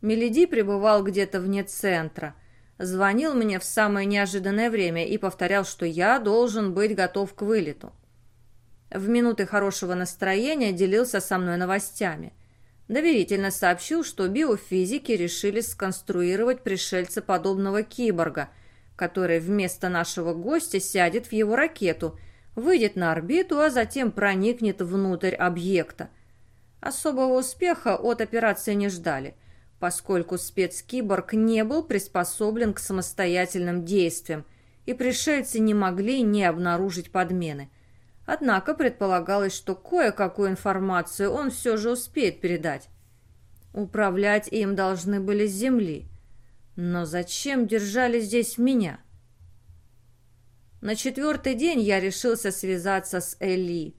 Мелиди пребывал где-то вне центра. Звонил мне в самое неожиданное время и повторял, что я должен быть готов к вылету. В минуты хорошего настроения делился со мной новостями – доверительно сообщил, что биофизики решили сконструировать пришельца подобного киборга, который вместо нашего гостя сядет в его ракету, выйдет на орбиту, а затем проникнет внутрь объекта. Особого успеха от операции не ждали, поскольку спецкиборг не был приспособлен к самостоятельным действиям, и пришельцы не могли не обнаружить подмены – Однако предполагалось, что кое-какую информацию он все же успеет передать. Управлять им должны были с земли. Но зачем держали здесь меня? На четвертый день я решился связаться с Эли.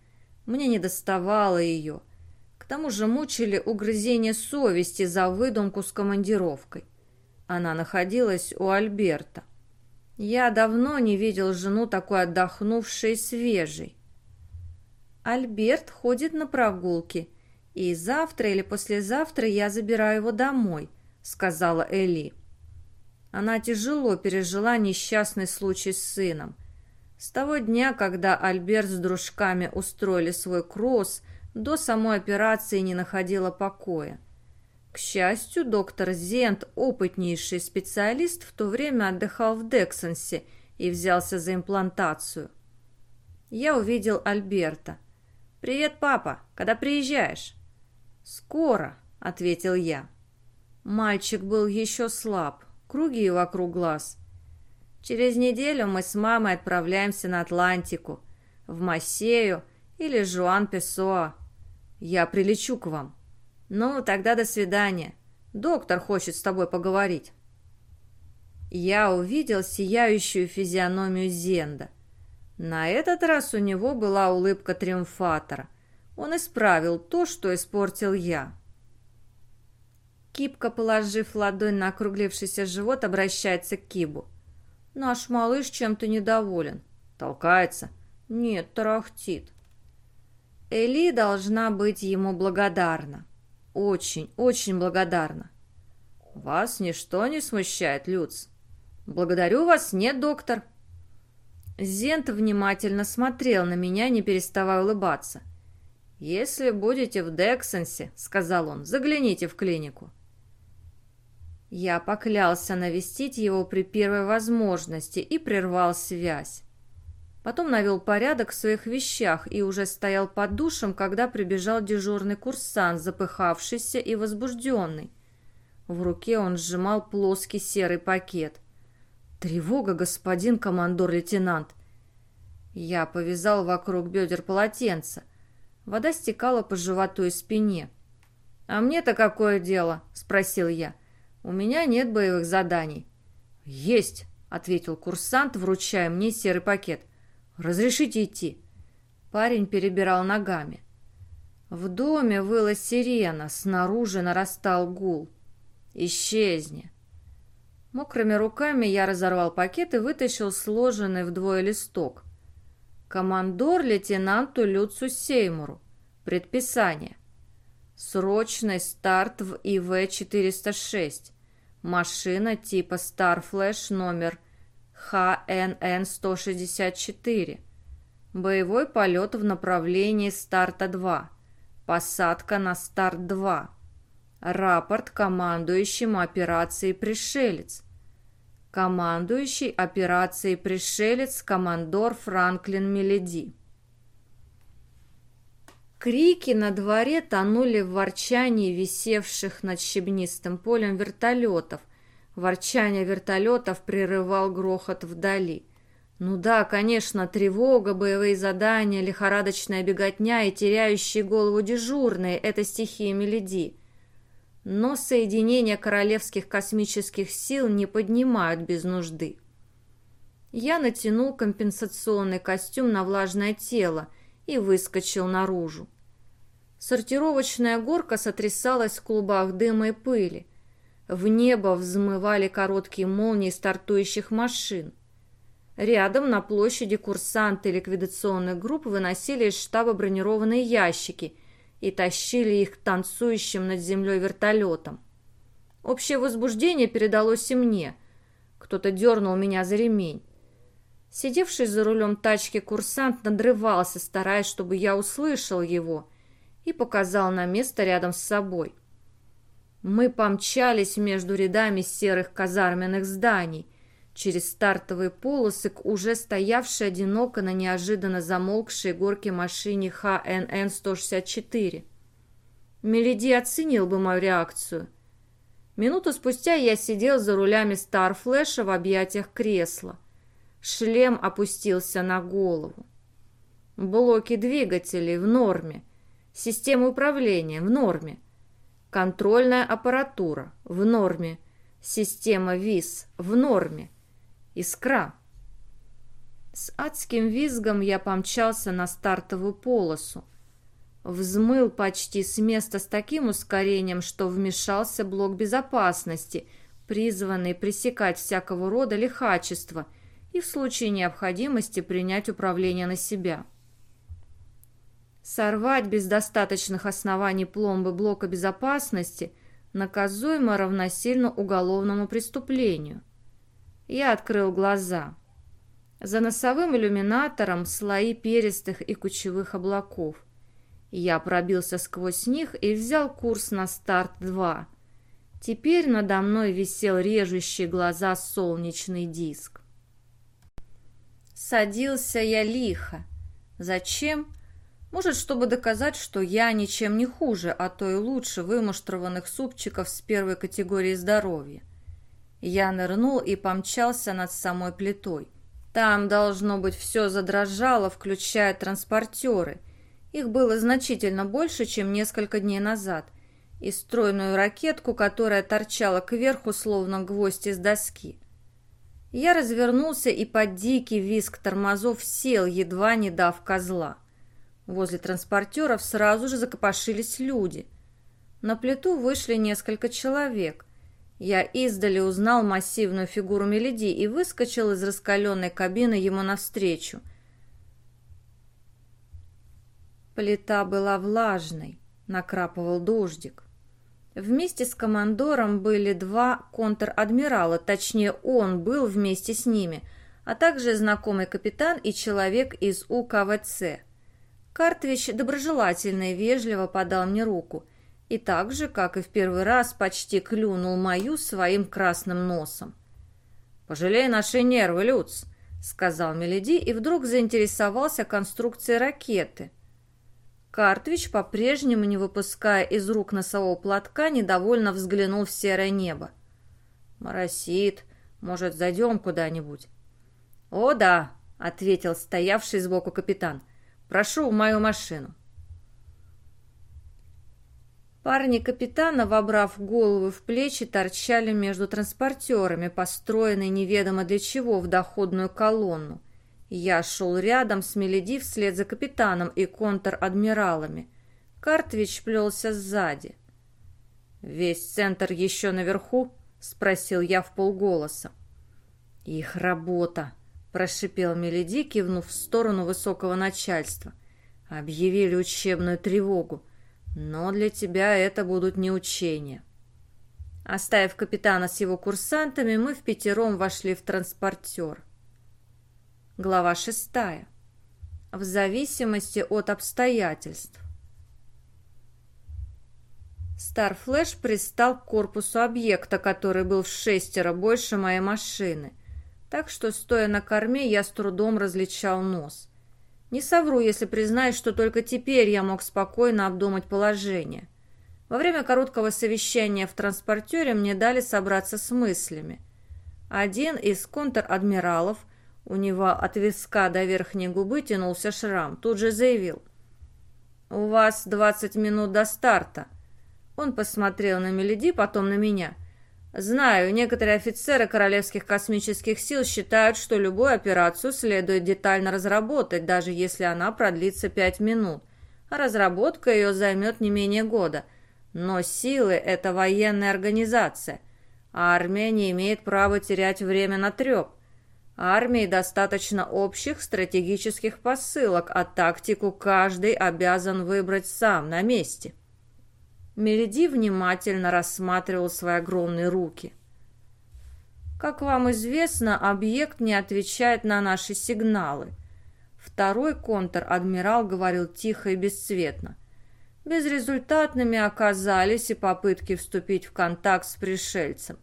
Мне не доставало ее. К тому же мучили угрызение совести за выдумку с командировкой. Она находилась у Альберта. Я давно не видел жену такой отдохнувшей и свежей. Альберт ходит на прогулки, и завтра или послезавтра я забираю его домой», сказала Эли. Она тяжело пережила несчастный случай с сыном. С того дня, когда Альберт с дружками устроили свой кросс, до самой операции не находила покоя. К счастью, доктор Зент, опытнейший специалист, в то время отдыхал в Дексонсе и взялся за имплантацию. Я увидел Альберта. «Привет, папа! Когда приезжаешь?» «Скоро», — ответил я. Мальчик был еще слаб, круги вокруг глаз. Через неделю мы с мамой отправляемся на Атлантику, в Массею или Жуан-Песоа. Я прилечу к вам. Ну, тогда до свидания. Доктор хочет с тобой поговорить. Я увидел сияющую физиономию Зенда. На этот раз у него была улыбка триумфатора. Он исправил то, что испортил я. Кипка, положив ладонь на округлившийся живот, обращается к Кибу. «Наш малыш чем-то недоволен». «Толкается?» «Нет, тарахтит». Эли должна быть ему благодарна. Очень, очень благодарна. «Вас ничто не смущает, Люц?» «Благодарю вас, нет, доктор». Зент внимательно смотрел на меня, не переставая улыбаться. «Если будете в Дексонсе, — сказал он, — загляните в клинику». Я поклялся навестить его при первой возможности и прервал связь. Потом навел порядок в своих вещах и уже стоял под душем, когда прибежал дежурный курсант, запыхавшийся и возбужденный. В руке он сжимал плоский серый пакет. «Тревога, господин командор-лейтенант!» Я повязал вокруг бедер полотенце. Вода стекала по животу и спине. «А мне-то какое дело?» – спросил я. «У меня нет боевых заданий». «Есть», — ответил курсант, вручая мне серый пакет. «Разрешите идти?» Парень перебирал ногами. В доме выла сирена, снаружи нарастал гул. «Исчезни!» Мокрыми руками я разорвал пакет и вытащил сложенный вдвое листок. Командор лейтенанту Люцу Сеймуру. Предписание. Срочный старт в ИВ-406. Машина типа Starflash номер ХНН-164. Боевой полет в направлении старта 2. Посадка на старт 2. Рапорт командующему операцией «Пришелец». Командующий операцией «Пришелец» командор Франклин Меледи. Крики на дворе тонули в ворчании висевших над щебнистым полем вертолетов. Ворчание вертолетов прерывал грохот вдали. Ну да, конечно, тревога, боевые задания, лихорадочная беготня и теряющие голову дежурные – это стихия Меледи. Но соединения королевских космических сил не поднимают без нужды. Я натянул компенсационный костюм на влажное тело и выскочил наружу. Сортировочная горка сотрясалась в клубах дыма и пыли. В небо взмывали короткие молнии стартующих машин. Рядом на площади курсанты ликвидационных групп выносили из штаба бронированные ящики и тащили их танцующим над землей вертолетом. Общее возбуждение передалось и мне. Кто-то дернул меня за ремень. Сидевший за рулем тачки курсант надрывался, стараясь, чтобы я услышал его – и показал на место рядом с собой. Мы помчались между рядами серых казарменных зданий, через стартовые полосы к уже стоявшей одиноко на неожиданно замолкшей горке машине ХНН-164. Мелиди оценил бы мою реакцию. Минуту спустя я сидел за рулями Старфлэша в объятиях кресла. Шлем опустился на голову. Блоки двигателей в норме – Система управления в норме. Контрольная аппаратура в норме. Система ВИС в норме. Искра. С адским визгом я помчался на стартовую полосу. Взмыл почти с места с таким ускорением, что вмешался блок безопасности, призванный пресекать всякого рода лихачество и в случае необходимости принять управление на себя. Сорвать без достаточных оснований пломбы блока безопасности наказуемо равносильно уголовному преступлению. Я открыл глаза. За носовым иллюминатором слои перистых и кучевых облаков. Я пробился сквозь них и взял курс на старт-2. Теперь надо мной висел режущий глаза солнечный диск. Садился я лихо. Зачем? Может, чтобы доказать, что я ничем не хуже, а то и лучше вымуштрованных супчиков с первой категории здоровья. Я нырнул и помчался над самой плитой. Там, должно быть, все задрожало, включая транспортеры. Их было значительно больше, чем несколько дней назад. И стройную ракетку, которая торчала кверху, словно гвоздь из доски. Я развернулся и под дикий визг тормозов сел, едва не дав козла. Возле транспортеров сразу же закопошились люди. На плиту вышли несколько человек. Я издали узнал массивную фигуру Меледи и выскочил из раскаленной кабины ему навстречу. Плита была влажной, накрапывал дождик. Вместе с командором были два контр-адмирала, точнее он был вместе с ними, а также знакомый капитан и человек из УКВЦ. Картвич доброжелательно и вежливо подал мне руку и так же, как и в первый раз, почти клюнул мою своим красным носом. «Пожалей наши нервы, Люц», — сказал Меледи и вдруг заинтересовался конструкцией ракеты. Картвич, по-прежнему не выпуская из рук носового платка, недовольно взглянул в серое небо. «Моросит. Может, зайдем куда-нибудь?» «О, да», — ответил стоявший сбоку капитан. Прошу в мою машину». Парни капитана, вобрав головы в плечи, торчали между транспортерами, построенной неведомо для чего в доходную колонну. Я шел рядом с Меледи вслед за капитаном и контр-адмиралами. Картвич плелся сзади. «Весь центр еще наверху?» — спросил я в полголоса. «Их работа», прошипел Меледи, кивнув в сторону высокого начальства. Объявили учебную тревогу. Но для тебя это будут не учения. Оставив капитана с его курсантами, мы в пятером вошли в транспортер. Глава шестая. В зависимости от обстоятельств. Старфлэш пристал к корпусу объекта, который был вшестеро больше моей машины – так что, стоя на корме, я с трудом различал нос. Не совру, если признаюсь, что только теперь я мог спокойно обдумать положение. Во время короткого совещания в транспортере мне дали собраться с мыслями. Один из контр-адмиралов, у него от виска до верхней губы тянулся шрам, тут же заявил. «У вас 20 минут до старта». Он посмотрел на Меледи, потом на меня – Знаю, некоторые офицеры Королевских космических сил считают, что любую операцию следует детально разработать, даже если она продлится пять минут. Разработка ее займет не менее года. Но силы – это военная организация. А армия не имеет права терять время на треп. Армии достаточно общих стратегических посылок, а тактику каждый обязан выбрать сам на месте. Мереди внимательно рассматривал свои огромные руки. Как вам известно, объект не отвечает на наши сигналы. Второй контр-адмирал говорил тихо и бесцветно. Безрезультатными оказались и попытки вступить в контакт с пришельцем.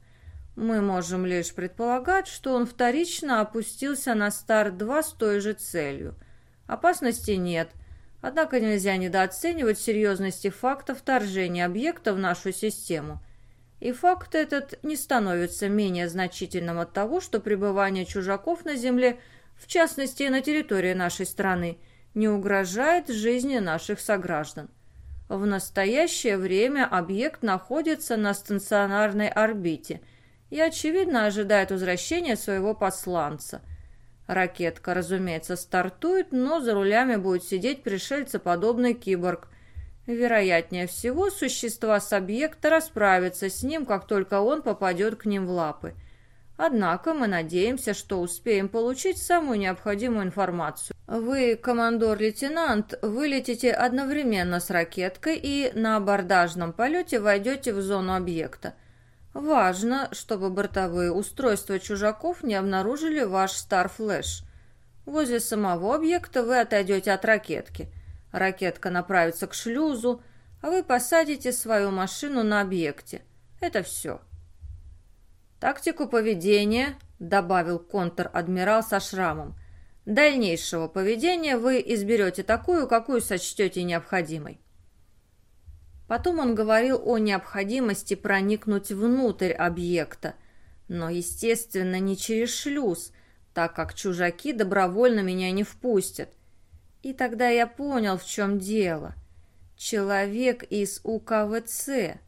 Мы можем лишь предполагать, что он вторично опустился на старт-2 с той же целью. Опасности нет, Однако нельзя недооценивать серьезности факта вторжения объекта в нашу систему. И факт этот не становится менее значительным от того, что пребывание чужаков на Земле, в частности на территории нашей страны, не угрожает жизни наших сограждан. В настоящее время объект находится на станционарной орбите и, очевидно, ожидает возвращения своего посланца – Ракетка, разумеется, стартует, но за рулями будет сидеть пришельцеподобный киборг. Вероятнее всего, существа с объекта расправятся с ним, как только он попадет к ним в лапы. Однако мы надеемся, что успеем получить самую необходимую информацию. Вы, командор-лейтенант, вылетите одновременно с ракеткой и на абордажном полете войдете в зону объекта. Важно, чтобы бортовые устройства чужаков не обнаружили ваш Старфлэш. Возле самого объекта вы отойдете от ракетки. Ракетка направится к шлюзу, а вы посадите свою машину на объекте. Это все. Тактику поведения, добавил контр-адмирал со шрамом, Дальнейшего поведения вы изберете такую, какую сочтете необходимой. Потом он говорил о необходимости проникнуть внутрь объекта, но, естественно, не через шлюз, так как чужаки добровольно меня не впустят. И тогда я понял, в чем дело. Человек из УКВЦ.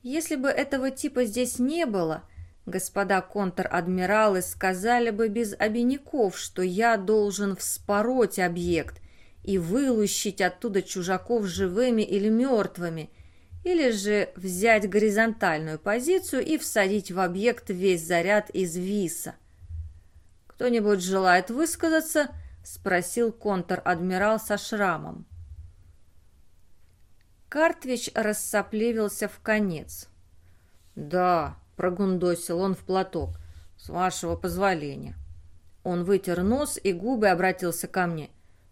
Если бы этого типа здесь не было, Господа контр-адмиралы сказали бы без обиняков, что я должен вспороть объект и вылущить оттуда чужаков живыми или мертвыми, или же взять горизонтальную позицию и всадить в объект весь заряд из виса. «Кто-нибудь желает высказаться?» — спросил контр-адмирал со шрамом. Картвич рассопливился в конец. «Да, прогундосил он в платок. «С вашего позволения». Он вытер нос и губы обратился ко мне.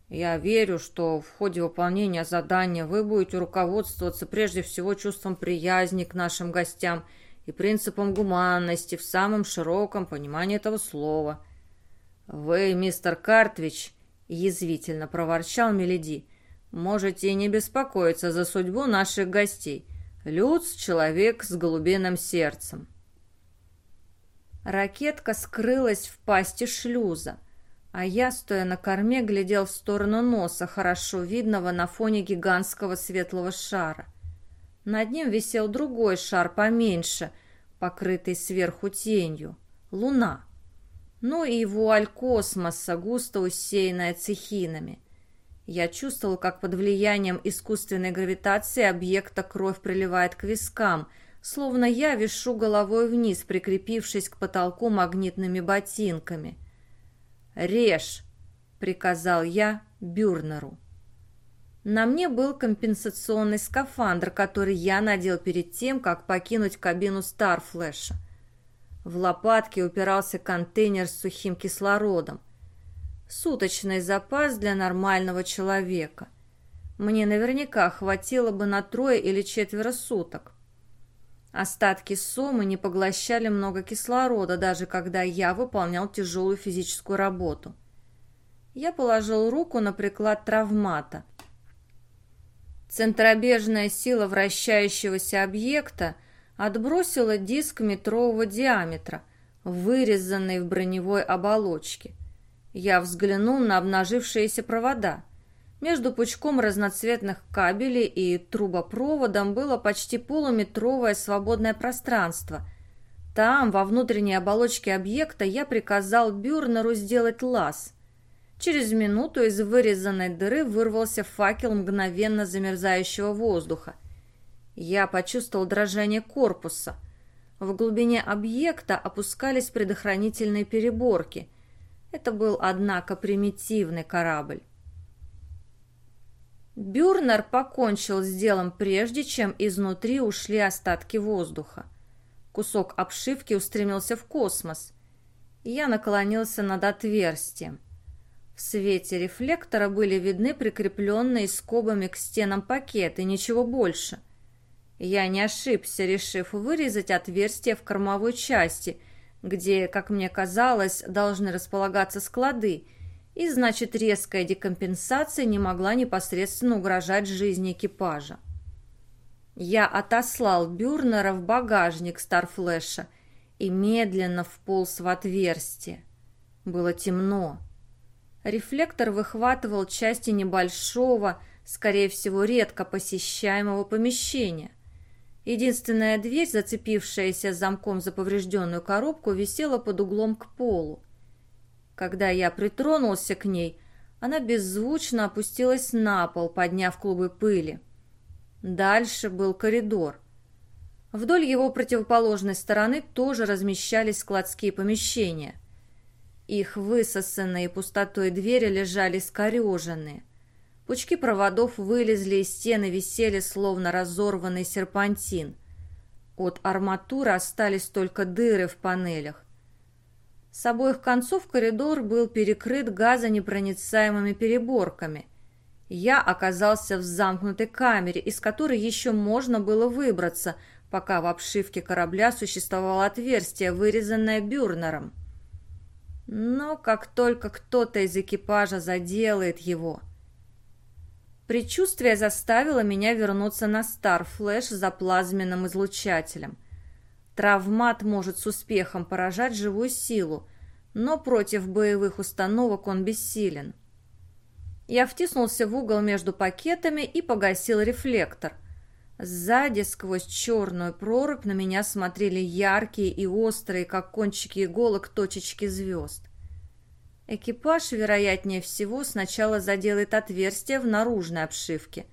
«Я верю, что в ходе выполнения задания вы будете руководствоваться прежде всего чувством приязни к нашим гостям и принципом гуманности в самом широком понимании этого слова». «Вы, мистер Картвич», — язвительно проворчал Меледи, — «можете не беспокоиться за судьбу наших гостей. Люц — человек с голубиным сердцем». Ракетка скрылась в пасти шлюза, а я, стоя на корме, глядел в сторону носа, хорошо видного на фоне гигантского светлого шара. Над ним висел другой шар поменьше, покрытый сверху тенью — луна. Ну и вуаль космоса, густо усеянная цехинами. Я чувствовал, как под влиянием искусственной гравитации объекта кровь приливает к вискам — словно я вишу головой вниз, прикрепившись к потолку магнитными ботинками. «Режь!» — приказал я Бюрнеру. На мне был компенсационный скафандр, который я надел перед тем, как покинуть кабину Старфлэша. В лопатке упирался контейнер с сухим кислородом. Суточный запас для нормального человека. Мне наверняка хватило бы на трое или четверо суток. Остатки сомы не поглощали много кислорода, даже когда я выполнял тяжелую физическую работу. Я положил руку на приклад травмата. Центробежная сила вращающегося объекта отбросила диск метрового диаметра, вырезанный в броневой оболочке. Я взглянул на обнажившиеся провода. Между пучком разноцветных кабелей и трубопроводом было почти полуметровое свободное пространство. Там, во внутренней оболочке объекта, я приказал Бюрнеру сделать лаз. Через минуту из вырезанной дыры вырвался факел мгновенно замерзающего воздуха. Я почувствовал дрожание корпуса. В глубине объекта опускались предохранительные переборки. Это был, однако, примитивный корабль. Бюрнер покончил с делом прежде, чем изнутри ушли остатки воздуха. Кусок обшивки устремился в космос. Я наклонился над отверстием. В свете рефлектора были видны прикрепленные скобами к стенам пакеты, ничего больше. Я не ошибся, решив вырезать отверстие в кормовой части, где, как мне казалось, должны располагаться склады, и значит резкая декомпенсация не могла непосредственно угрожать жизни экипажа. Я отослал Бюрнера в багажник Старфлэша и медленно вполз в отверстие. Было темно. Рефлектор выхватывал части небольшого, скорее всего, редко посещаемого помещения. Единственная дверь, зацепившаяся замком за поврежденную коробку, висела под углом к полу. Когда я притронулся к ней, она беззвучно опустилась на пол, подняв клубы пыли. Дальше был коридор. Вдоль его противоположной стороны тоже размещались складские помещения. Их высосанные пустотой двери лежали скореженные. Пучки проводов вылезли из стены, висели, словно разорванный серпантин. От арматуры остались только дыры в панелях. С обоих концов коридор был перекрыт газонепроницаемыми переборками. Я оказался в замкнутой камере, из которой еще можно было выбраться, пока в обшивке корабля существовало отверстие, вырезанное бюрнером. Но как только кто-то из экипажа заделает его, Предчувствие заставило меня вернуться на Старфлэш за плазменным излучателем. Травмат может с успехом поражать живую силу, но против боевых установок он бессилен. Я втиснулся в угол между пакетами и погасил рефлектор. Сзади, сквозь черную прорубь, на меня смотрели яркие и острые, как кончики иголок, точечки звезд. Экипаж, вероятнее всего, сначала заделает отверстие в наружной обшивке.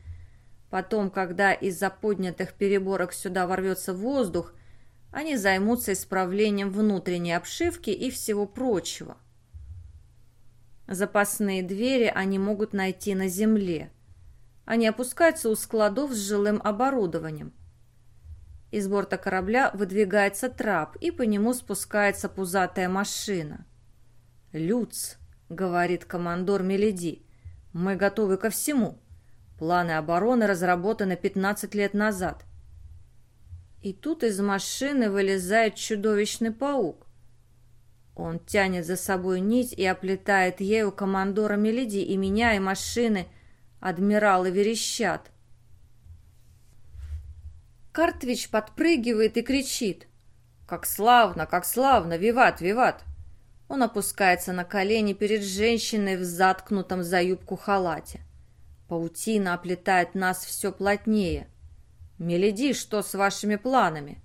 Потом, когда из-за поднятых переборок сюда ворвется воздух, они займутся исправлением внутренней обшивки и всего прочего. Запасные двери они могут найти на земле. Они опускаются у складов с жилым оборудованием. Из борта корабля выдвигается трап, и по нему спускается пузатая машина – «Люц», — говорит командор Меледи, — «мы готовы ко всему. Планы обороны разработаны 15 лет назад». И тут из машины вылезает чудовищный паук. Он тянет за собой нить и оплетает ею командора Меледи и меня, и машины. Адмиралы верещат. Картвич подпрыгивает и кричит. «Как славно, как славно! Виват, виват!» Он опускается на колени перед женщиной в заткнутом за юбку халате. Паутина оплетает нас все плотнее. «Меледи, что с вашими планами?»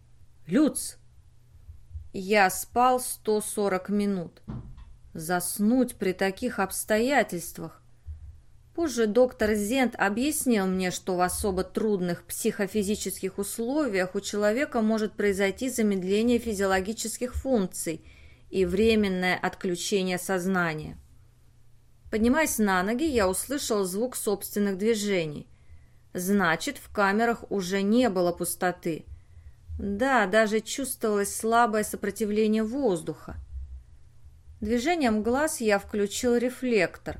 «Люц!» Я спал 140 минут. Заснуть при таких обстоятельствах. Позже доктор Зент объяснил мне, что в особо трудных психофизических условиях у человека может произойти замедление физиологических функций – и временное отключение сознания. Поднимаясь на ноги, я услышал звук собственных движений. Значит, в камерах уже не было пустоты. Да, даже чувствовалось слабое сопротивление воздуха. Движением глаз я включил рефлектор.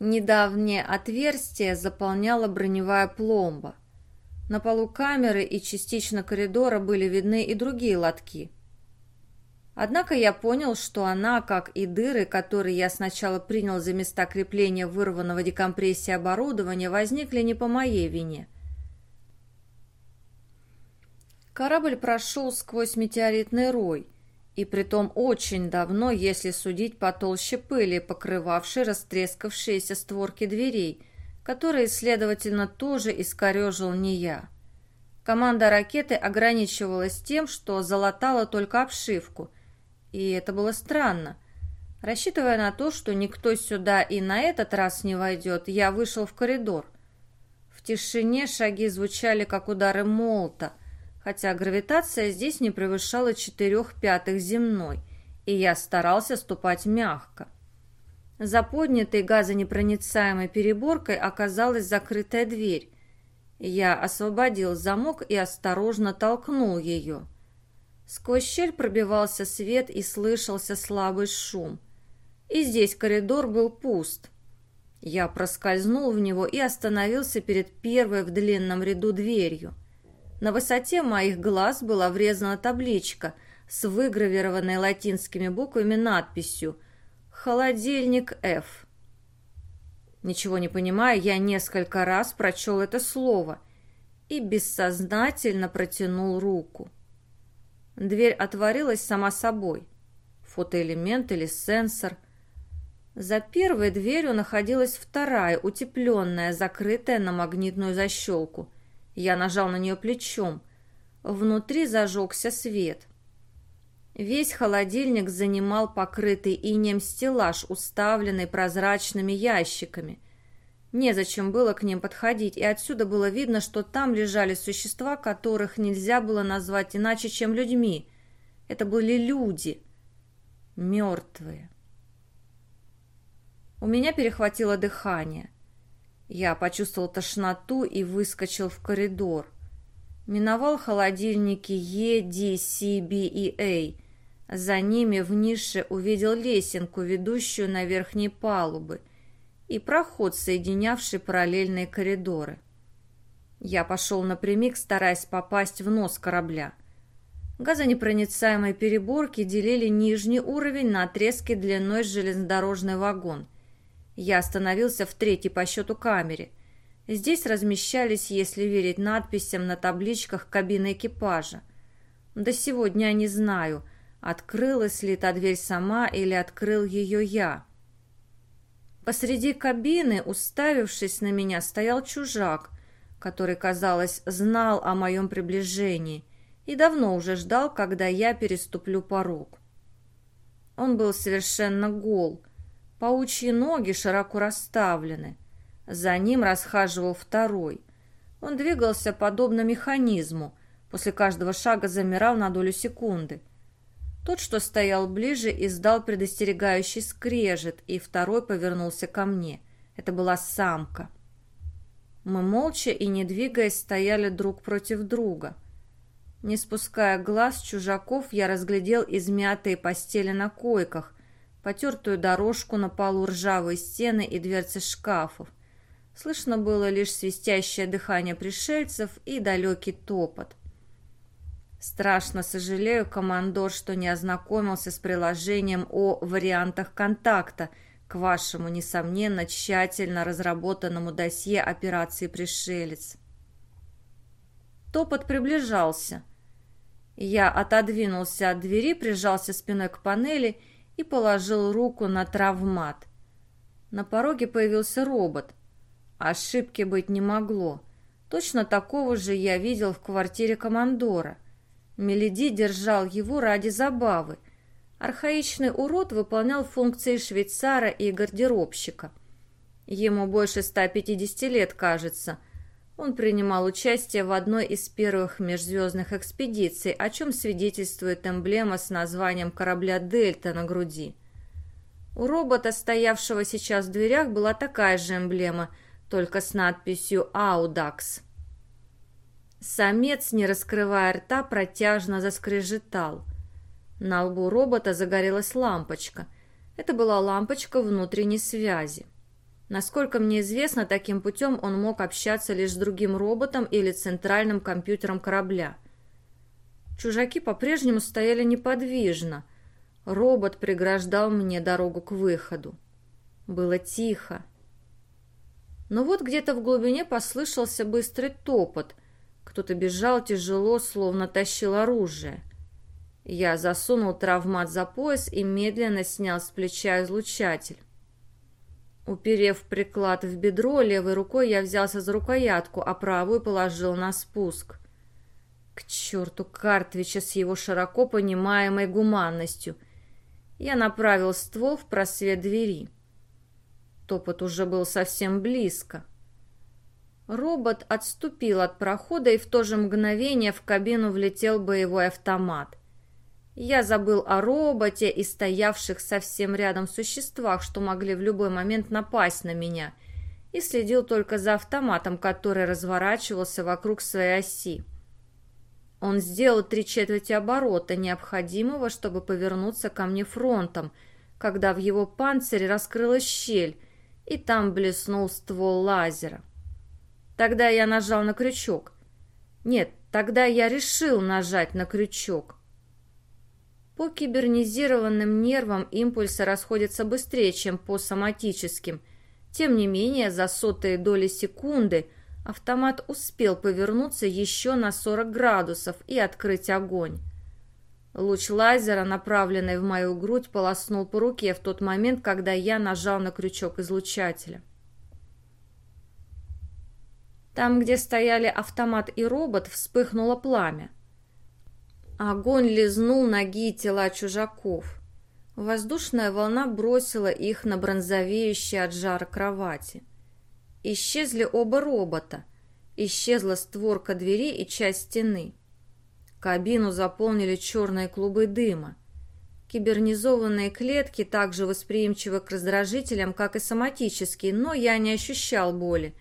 Недавнее отверстие заполняла броневая пломба. На полу камеры и частично коридора были видны и другие лотки – Однако я понял, что она, как и дыры, которые я сначала принял за места крепления вырванного декомпрессии оборудования, возникли не по моей вине. Корабль прошел сквозь метеоритный рой, и притом очень давно, если судить по толще пыли, покрывавшей растрескавшиеся створки дверей, которые, следовательно, тоже искорежил не я. Команда ракеты ограничивалась тем, что залатала только обшивку – и это было странно. Рассчитывая на то, что никто сюда и на этот раз не войдет, я вышел в коридор. В тишине шаги звучали, как удары молота, хотя гравитация здесь не превышала четырех пятых земной, и я старался ступать мягко. За поднятой газонепроницаемой переборкой оказалась закрытая дверь. Я освободил замок и осторожно толкнул ее. Сквозь щель пробивался свет и слышался слабый шум. И здесь коридор был пуст. Я проскользнул в него и остановился перед первой в длинном ряду дверью. На высоте моих глаз была врезана табличка с выгравированной латинскими буквами надписью «Холодильник F». Ничего не понимая, я несколько раз прочел это слово и бессознательно протянул руку. Дверь отворилась сама собой. Фотоэлемент или сенсор. За первой дверью находилась вторая, утепленная, закрытая на магнитную защелку. Я нажал на нее плечом. Внутри зажегся свет. Весь холодильник занимал покрытый инеем стеллаж, уставленный прозрачными ящиками – Незачем было к ним подходить, и отсюда было видно, что там лежали существа, которых нельзя было назвать иначе, чем людьми. Это были люди. Мертвые. У меня перехватило дыхание. Я почувствовал тошноту и выскочил в коридор. Миновал холодильники Е, Д, С, Б и А. За ними в нише увидел лесенку, ведущую на верхние палубы, и проход, соединявший параллельные коридоры. Я пошел напрямик, стараясь попасть в нос корабля. Газонепроницаемые переборки делили нижний уровень на отрезки длиной железнодорожный вагон. Я остановился в третьей по счету камере. Здесь размещались, если верить надписям на табличках кабины экипажа. До сегодня не знаю, открылась ли та дверь сама или открыл ее я. Посреди кабины, уставившись на меня, стоял чужак, который, казалось, знал о моем приближении и давно уже ждал, когда я переступлю порог. Он был совершенно гол, паучьи ноги широко расставлены. За ним расхаживал второй. Он двигался подобно механизму, после каждого шага замирал на долю секунды. Тот, что стоял ближе, издал предостерегающий скрежет, и второй повернулся ко мне. Это была самка. Мы молча и не двигаясь стояли друг против друга. Не спуская глаз чужаков, я разглядел измятые постели на койках, потертую дорожку на полу ржавые стены и дверцы шкафов. Слышно было лишь свистящее дыхание пришельцев и далекий топот. Страшно сожалею, командор, что не ознакомился с приложением о вариантах контакта к вашему, несомненно, тщательно разработанному досье операции «Пришелец». Топот приближался. Я отодвинулся от двери, прижался спиной к панели и положил руку на травмат. На пороге появился робот. Ошибки быть не могло. Точно такого же я видел в квартире командора. Меледи держал его ради забавы. Архаичный урод выполнял функции швейцара и гардеробщика. Ему больше 150 лет, кажется. Он принимал участие в одной из первых межзвездных экспедиций, о чем свидетельствует эмблема с названием корабля «Дельта» на груди. У робота, стоявшего сейчас в дверях, была такая же эмблема – только с надписью «Аудакс». Самец, не раскрывая рта, протяжно заскрежетал. На лбу робота загорелась лампочка. Это была лампочка внутренней связи. Насколько мне известно, таким путем он мог общаться лишь с другим роботом или центральным компьютером корабля. Чужаки по-прежнему стояли неподвижно. Робот преграждал мне дорогу к выходу. Было тихо. Но вот где-то в глубине послышался быстрый топот. Кто-то бежал тяжело, словно тащил оружие. Я засунул травмат за пояс и медленно снял с плеча излучатель. Уперев приклад в бедро, левой рукой я взялся за рукоятку, а правую положил на спуск. К черту Картвича с его широко понимаемой гуманностью. Я направил ствол в просвет двери. Топот уже был совсем близко. Робот отступил от прохода, и в то же мгновение в кабину влетел боевой автомат. Я забыл о роботе и стоявших совсем рядом существах, что могли в любой момент напасть на меня, и следил только за автоматом, который разворачивался вокруг своей оси. Он сделал три четверти оборота, необходимого, чтобы повернуться ко мне фронтом, когда в его панцире раскрылась щель, и там блеснул ствол лазера. Тогда я нажал на крючок. Нет, тогда я решил нажать на крючок. По кибернизированным нервам импульсы расходятся быстрее, чем по соматическим. Тем не менее, за сотые доли секунды автомат успел повернуться еще на 40 градусов и открыть огонь. Луч лазера, направленный в мою грудь, полоснул по руке в тот момент, когда я нажал на крючок излучателя. Там, где стояли автомат и робот, вспыхнуло пламя. Огонь лизнул ноги и тела чужаков. Воздушная волна бросила их на бронзовеющие от жара кровати. Исчезли оба робота. Исчезла створка двери и часть стены. Кабину заполнили черные клубы дыма. Кибернизованные клетки также восприимчивы к раздражителям, как и соматические, но я не ощущал боли.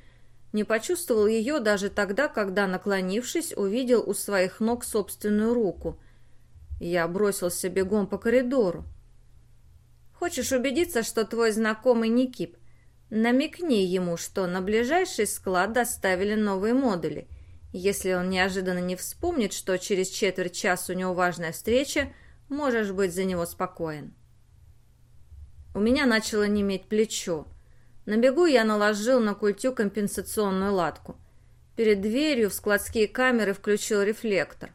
Не почувствовал ее даже тогда, когда, наклонившись, увидел у своих ног собственную руку. Я бросился бегом по коридору. «Хочешь убедиться, что твой знакомый не кип? Намекни ему, что на ближайший склад доставили новые модули. Если он неожиданно не вспомнит, что через четверть часа у него важная встреча, можешь быть за него спокоен». У меня начало неметь плечо. На бегу я наложил на культю компенсационную латку. Перед дверью в складские камеры включил рефлектор.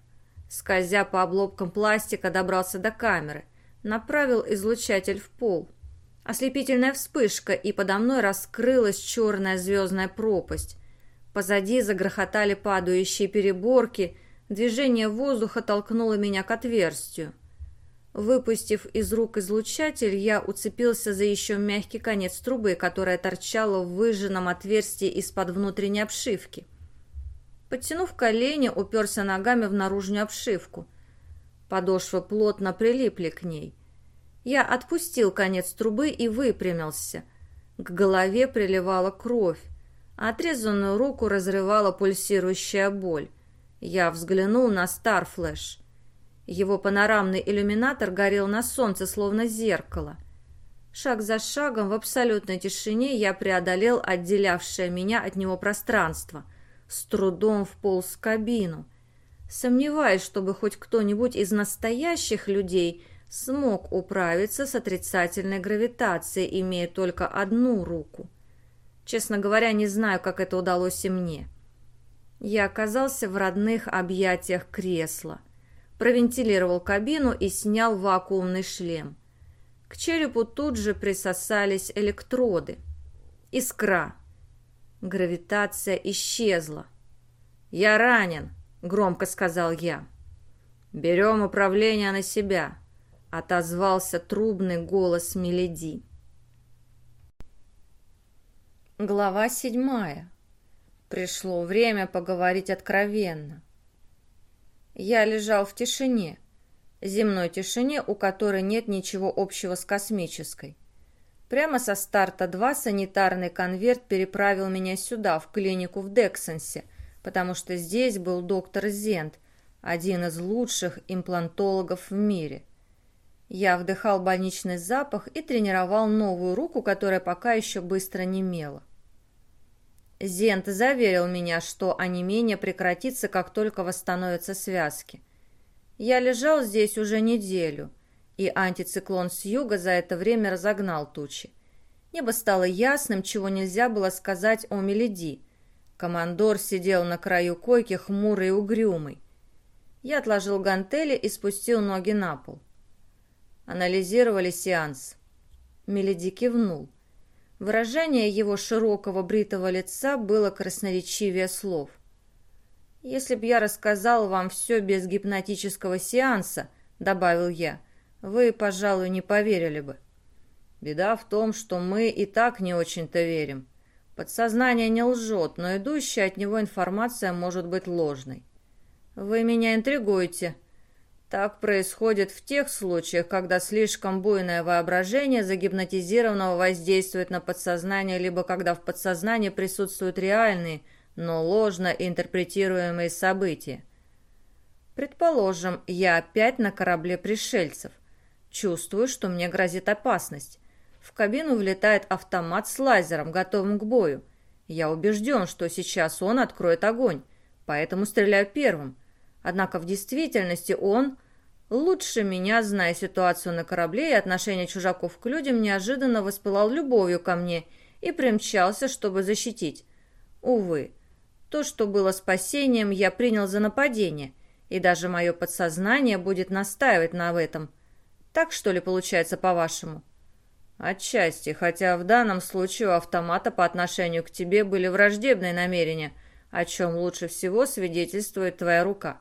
Скользя по обломкам пластика, добрался до камеры. Направил излучатель в пол. Ослепительная вспышка, и подо мной раскрылась черная звездная пропасть. Позади загрохотали падающие переборки, движение воздуха толкнуло меня к отверстию. Выпустив из рук излучатель, я уцепился за еще мягкий конец трубы, которая торчала в выжженном отверстии из-под внутренней обшивки. Подтянув колени, уперся ногами в наружную обшивку. Подошвы плотно прилипли к ней. Я отпустил конец трубы и выпрямился. К голове приливала кровь. А отрезанную руку разрывала пульсирующая боль. Я взглянул на Старфлэш. Его панорамный иллюминатор горел на солнце, словно зеркало. Шаг за шагом в абсолютной тишине я преодолел отделявшее меня от него пространство. С трудом вполз в кабину. Сомневаюсь, чтобы хоть кто-нибудь из настоящих людей смог управиться с отрицательной гравитацией, имея только одну руку. Честно говоря, не знаю, как это удалось и мне. Я оказался в родных объятиях кресла провентилировал кабину и снял вакуумный шлем. К черепу тут же присосались электроды. Искра. Гравитация исчезла. «Я ранен», — громко сказал я. «Берем управление на себя», — отозвался трубный голос Меледи. Глава седьмая. Пришло время поговорить откровенно. Я лежал в тишине, земной тишине, у которой нет ничего общего с космической. Прямо со старта 2 санитарный конверт переправил меня сюда, в клинику в Дексонсе, потому что здесь был доктор Зент, один из лучших имплантологов в мире. Я вдыхал больничный запах и тренировал новую руку, которая пока еще быстро немела. Зент заверил меня, что онемение прекратится, как только восстановятся связки. Я лежал здесь уже неделю, и антициклон с юга за это время разогнал тучи. Небо стало ясным, чего нельзя было сказать о Меледи. Командор сидел на краю койки, хмурый и угрюмый. Я отложил гантели и спустил ноги на пол. Анализировали сеанс. Меледи кивнул. Выражение его широкого бритого лица было красноречивее слов. «Если б я рассказал вам все без гипнотического сеанса», — добавил я, — «вы, пожалуй, не поверили бы». Беда в том, что мы и так не очень-то верим. Подсознание не лжет, но идущая от него информация может быть ложной. «Вы меня интригуете», так происходит в тех случаях, когда слишком буйное воображение загипнотизированного воздействует на подсознание, либо когда в подсознании присутствуют реальные, но ложно интерпретируемые события. Предположим, я опять на корабле пришельцев. Чувствую, что мне грозит опасность. В кабину влетает автомат с лазером, готовым к бою. Я убежден, что сейчас он откроет огонь, поэтому стреляю первым. Однако в действительности он, лучше меня, зная ситуацию на корабле и отношение чужаков к людям, неожиданно воспылал любовью ко мне и примчался, чтобы защитить. Увы, то, что было спасением, я принял за нападение, и даже мое подсознание будет настаивать на этом. Так, что ли, получается, по-вашему? Отчасти, хотя в данном случае у автомата по отношению к тебе были враждебные намерения, о чем лучше всего свидетельствует твоя рука.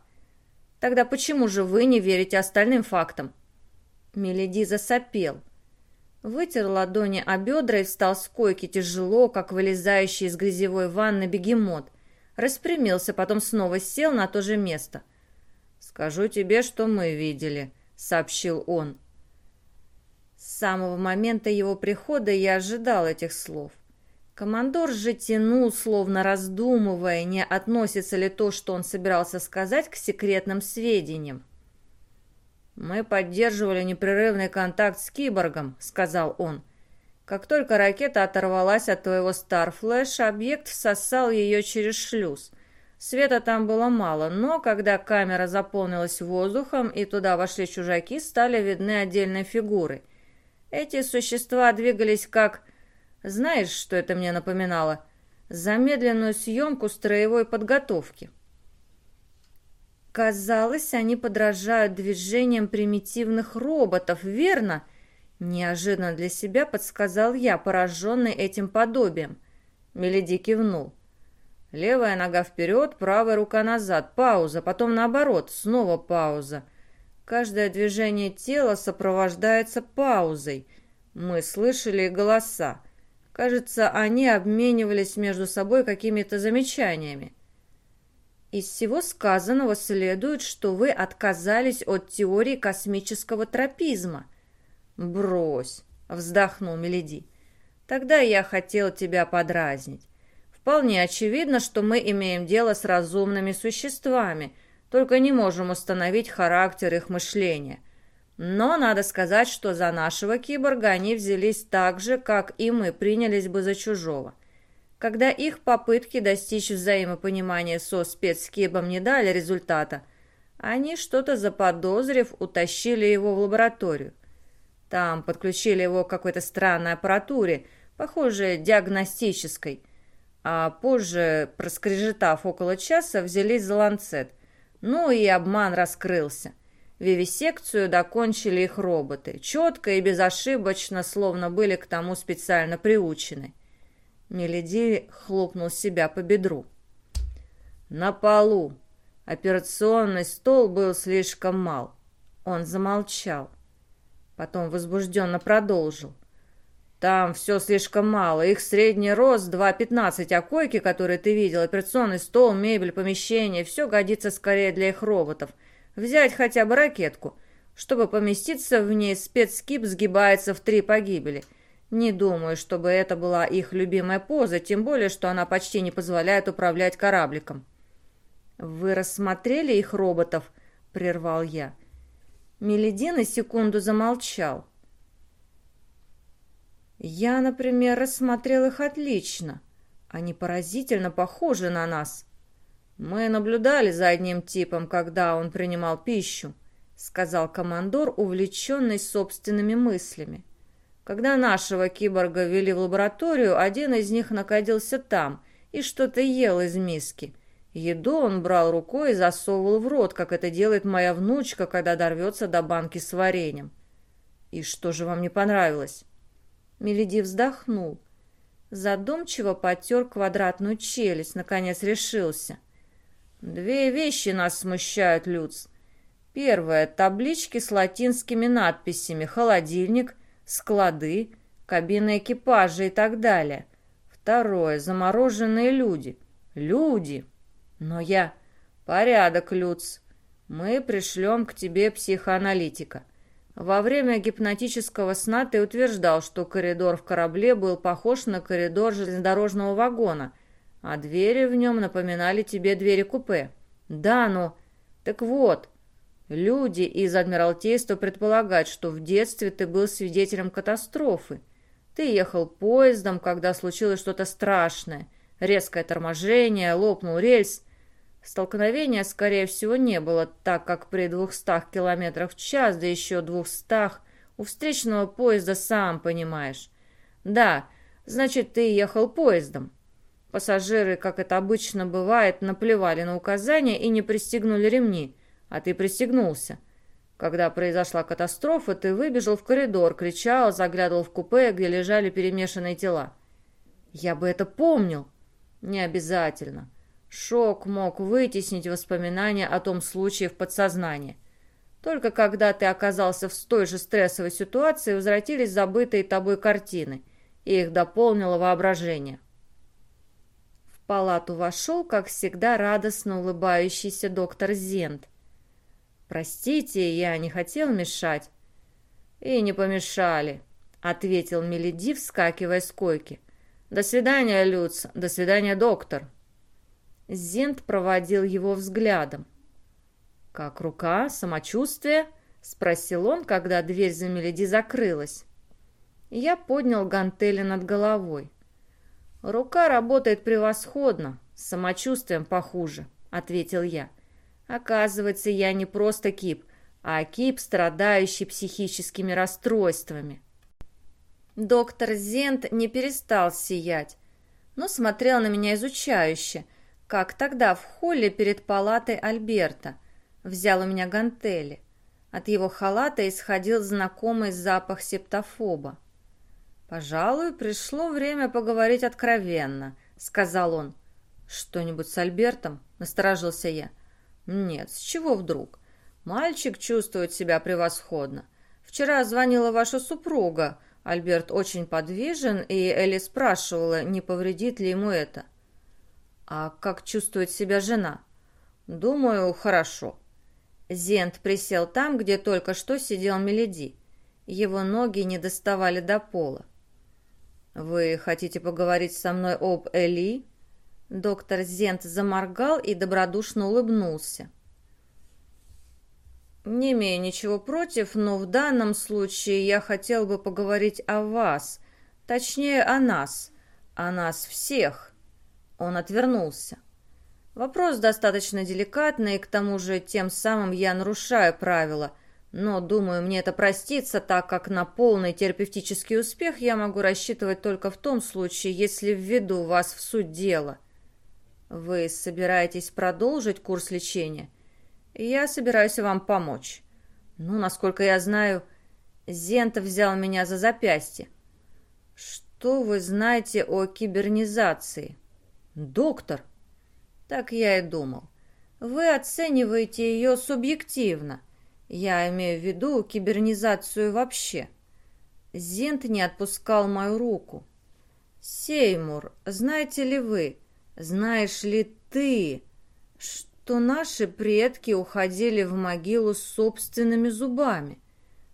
Тогда почему же вы не верите остальным фактам?» Меледи засопел. Вытер ладони о бедра и встал с койки тяжело, как вылезающий из грязевой ванны бегемот. Распрямился, потом снова сел на то же место. «Скажу тебе, что мы видели», — сообщил он. С самого момента его прихода я ожидал этих слов. Командор же тянул, словно раздумывая, не относится ли то, что он собирался сказать, к секретным сведениям. «Мы поддерживали непрерывный контакт с киборгом», — сказал он. «Как только ракета оторвалась от твоего Старфлэш, объект всосал ее через шлюз. Света там было мало, но когда камера заполнилась воздухом и туда вошли чужаки, стали видны отдельные фигуры. Эти существа двигались как знаешь, что это мне напоминало? Замедленную съемку строевой подготовки. Казалось, они подражают движениям примитивных роботов, верно? Неожиданно для себя подсказал я, пораженный этим подобием. Мелиди кивнул. Левая нога вперед, правая рука назад, пауза, потом наоборот, снова пауза. Каждое движение тела сопровождается паузой. Мы слышали голоса. Кажется, они обменивались между собой какими-то замечаниями. Из всего сказанного следует, что вы отказались от теории космического тропизма. Брось, вздохнул Мелиди. Тогда я хотел тебя подразнить. Вполне очевидно, что мы имеем дело с разумными существами, только не можем установить характер их мышления. Но надо сказать, что за нашего киборга они взялись так же, как и мы принялись бы за чужого. Когда их попытки достичь взаимопонимания со спецкибом не дали результата, они, что-то заподозрив, утащили его в лабораторию. Там подключили его к какой-то странной аппаратуре, похожей диагностической, а позже, проскрежетав около часа, взялись за ланцет. Ну и обман раскрылся – Вивисекцию докончили их роботы, четко и безошибочно, словно были к тому специально приучены. Меледи хлопнул себя по бедру. На полу. Операционный стол был слишком мал. Он замолчал. Потом возбужденно продолжил. Там все слишком мало. Их средний рост 2,15, а койки, которые ты видел, операционный стол, мебель, помещение, все годится скорее для их роботов – Взять хотя бы ракетку. Чтобы поместиться в ней, спецскип сгибается в три погибели. Не думаю, чтобы это была их любимая поза, тем более, что она почти не позволяет управлять корабликом. «Вы рассмотрели их роботов?» — прервал я. Мелиди на секунду замолчал. «Я, например, рассмотрел их отлично. Они поразительно похожи на нас». «Мы наблюдали за одним типом, когда он принимал пищу», — сказал командор, увлеченный собственными мыслями. «Когда нашего киборга вели в лабораторию, один из них находился там и что-то ел из миски. Еду он брал рукой и засовывал в рот, как это делает моя внучка, когда дорвется до банки с вареньем. И что же вам не понравилось?» Мелиди вздохнул. Задумчиво потер квадратную челюсть, наконец решился. Две вещи нас смущают, Люц. Первое – таблички с латинскими надписями «холодильник», «склады», «кабина экипажа» и так далее. Второе – замороженные люди. Люди. Но я... Порядок, Люц. Мы пришлем к тебе психоаналитика. Во время гипнотического сна ты утверждал, что коридор в корабле был похож на коридор железнодорожного вагона – а двери в нем напоминали тебе двери купе. Да, но... Так вот, люди из Адмиралтейства предполагают, что в детстве ты был свидетелем катастрофы. Ты ехал поездом, когда случилось что-то страшное. Резкое торможение, лопнул рельс. Столкновения, скорее всего, не было, так как при двухстах километрах в час, да еще двухстах, у встречного поезда сам понимаешь. Да, значит, ты ехал поездом. Пассажиры, как это обычно бывает, наплевали на указания и не пристегнули ремни, а ты пристегнулся. Когда произошла катастрофа, ты выбежал в коридор, кричал, заглядывал в купе, где лежали перемешанные тела. Я бы это помнил. Не обязательно. Шок мог вытеснить воспоминания о том случае в подсознание. Только когда ты оказался в той же стрессовой ситуации, возвратились забытые тобой картины, и их дополнило воображение палату вошел, как всегда, радостно улыбающийся доктор Зент. «Простите, я не хотел мешать». «И не помешали», — ответил Меледи, вскакивая с койки. «До свидания, Люц, до свидания, доктор». Зент проводил его взглядом. «Как рука? Самочувствие?» — спросил он, когда дверь за Меледи закрылась. Я поднял гантели над головой. «Рука работает превосходно, с самочувствием похуже», — ответил я. «Оказывается, я не просто кип, а кип, страдающий психическими расстройствами». Доктор Зент не перестал сиять, но смотрел на меня изучающе, как тогда в холле перед палатой Альберта. Взял у меня гантели. От его халата исходил знакомый запах септофоба. «Пожалуй, пришло время поговорить откровенно», — сказал он. «Что-нибудь с Альбертом?» — насторожился я. «Нет, с чего вдруг? Мальчик чувствует себя превосходно. Вчера звонила ваша супруга. Альберт очень подвижен, и Элли спрашивала, не повредит ли ему это». «А как чувствует себя жена?» «Думаю, хорошо». Зент присел там, где только что сидел Меледи. Его ноги не доставали до пола. «Вы хотите поговорить со мной об Эли?» Доктор Зент заморгал и добродушно улыбнулся. «Не имею ничего против, но в данном случае я хотел бы поговорить о вас, точнее, о нас, о нас всех». Он отвернулся. Вопрос достаточно деликатный, и к тому же тем самым я нарушаю правила – но, думаю, мне это простится, так как на полный терапевтический успех я могу рассчитывать только в том случае, если введу вас в суть дела. Вы собираетесь продолжить курс лечения? Я собираюсь вам помочь. Ну, насколько я знаю, Зента взял меня за запястье. Что вы знаете о кибернизации? Доктор. Так я и думал. Вы оцениваете ее субъективно. Я имею в виду кибернизацию вообще. Зент не отпускал мою руку. Сеймур, знаете ли вы, знаешь ли ты, что наши предки уходили в могилу с собственными зубами?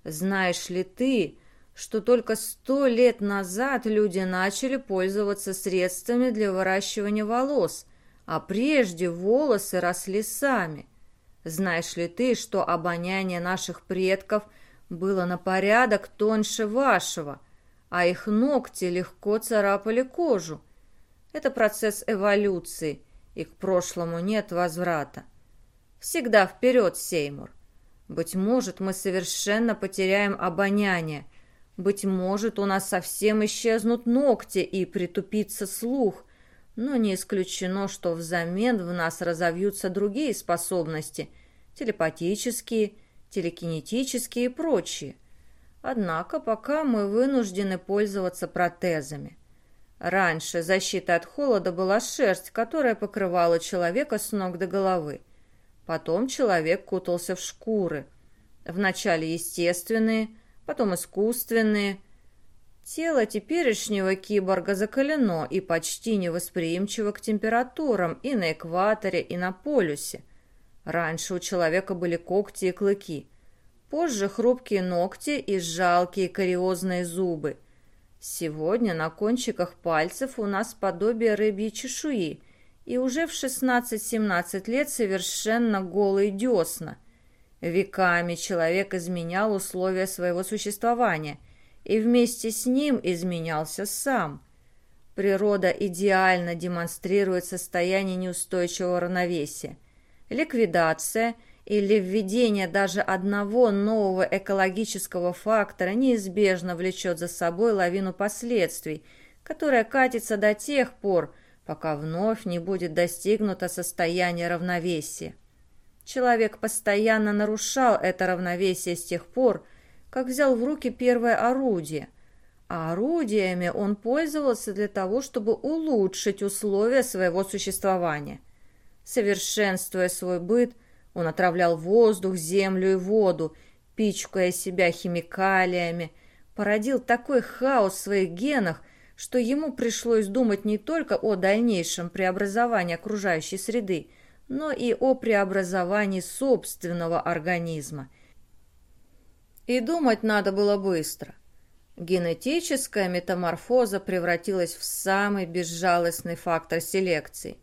Знаешь ли ты, что только сто лет назад люди начали пользоваться средствами для выращивания волос, а прежде волосы росли сами? Знаешь ли ты, что обоняние наших предков было на порядок тоньше вашего, а их ногти легко царапали кожу? Это процесс эволюции, и к прошлому нет возврата. Всегда вперед, Сеймур. Быть может, мы совершенно потеряем обоняние. Быть может, у нас совсем исчезнут ногти и притупится слух – но не исключено, что взамен в нас разовьются другие способности, телепатические, телекинетические и прочие. Однако пока мы вынуждены пользоваться протезами. Раньше защита от холода была шерсть, которая покрывала человека с ног до головы. Потом человек кутался в шкуры. Вначале естественные, потом искусственные – Тело теперешнего киборга закалено и почти невосприимчиво к температурам и на экваторе, и на полюсе. Раньше у человека были когти и клыки. Позже хрупкие ногти и жалкие кариозные зубы. Сегодня на кончиках пальцев у нас подобие рыбьей чешуи, и уже в 16-17 лет совершенно голые десна. Веками человек изменял условия своего существования – и вместе с ним изменялся сам. Природа идеально демонстрирует состояние неустойчивого равновесия. Ликвидация или введение даже одного нового экологического фактора неизбежно влечет за собой лавину последствий, которая катится до тех пор, пока вновь не будет достигнуто состояние равновесия. Человек постоянно нарушал это равновесие с тех пор, как взял в руки первое орудие, а орудиями он пользовался для того, чтобы улучшить условия своего существования. Совершенствуя свой быт, он отравлял воздух, землю и воду, пичкая себя химикалиями, породил такой хаос в своих генах, что ему пришлось думать не только о дальнейшем преобразовании окружающей среды, но и о преобразовании собственного организма – И думать надо было быстро. Генетическая метаморфоза превратилась в самый безжалостный фактор селекции.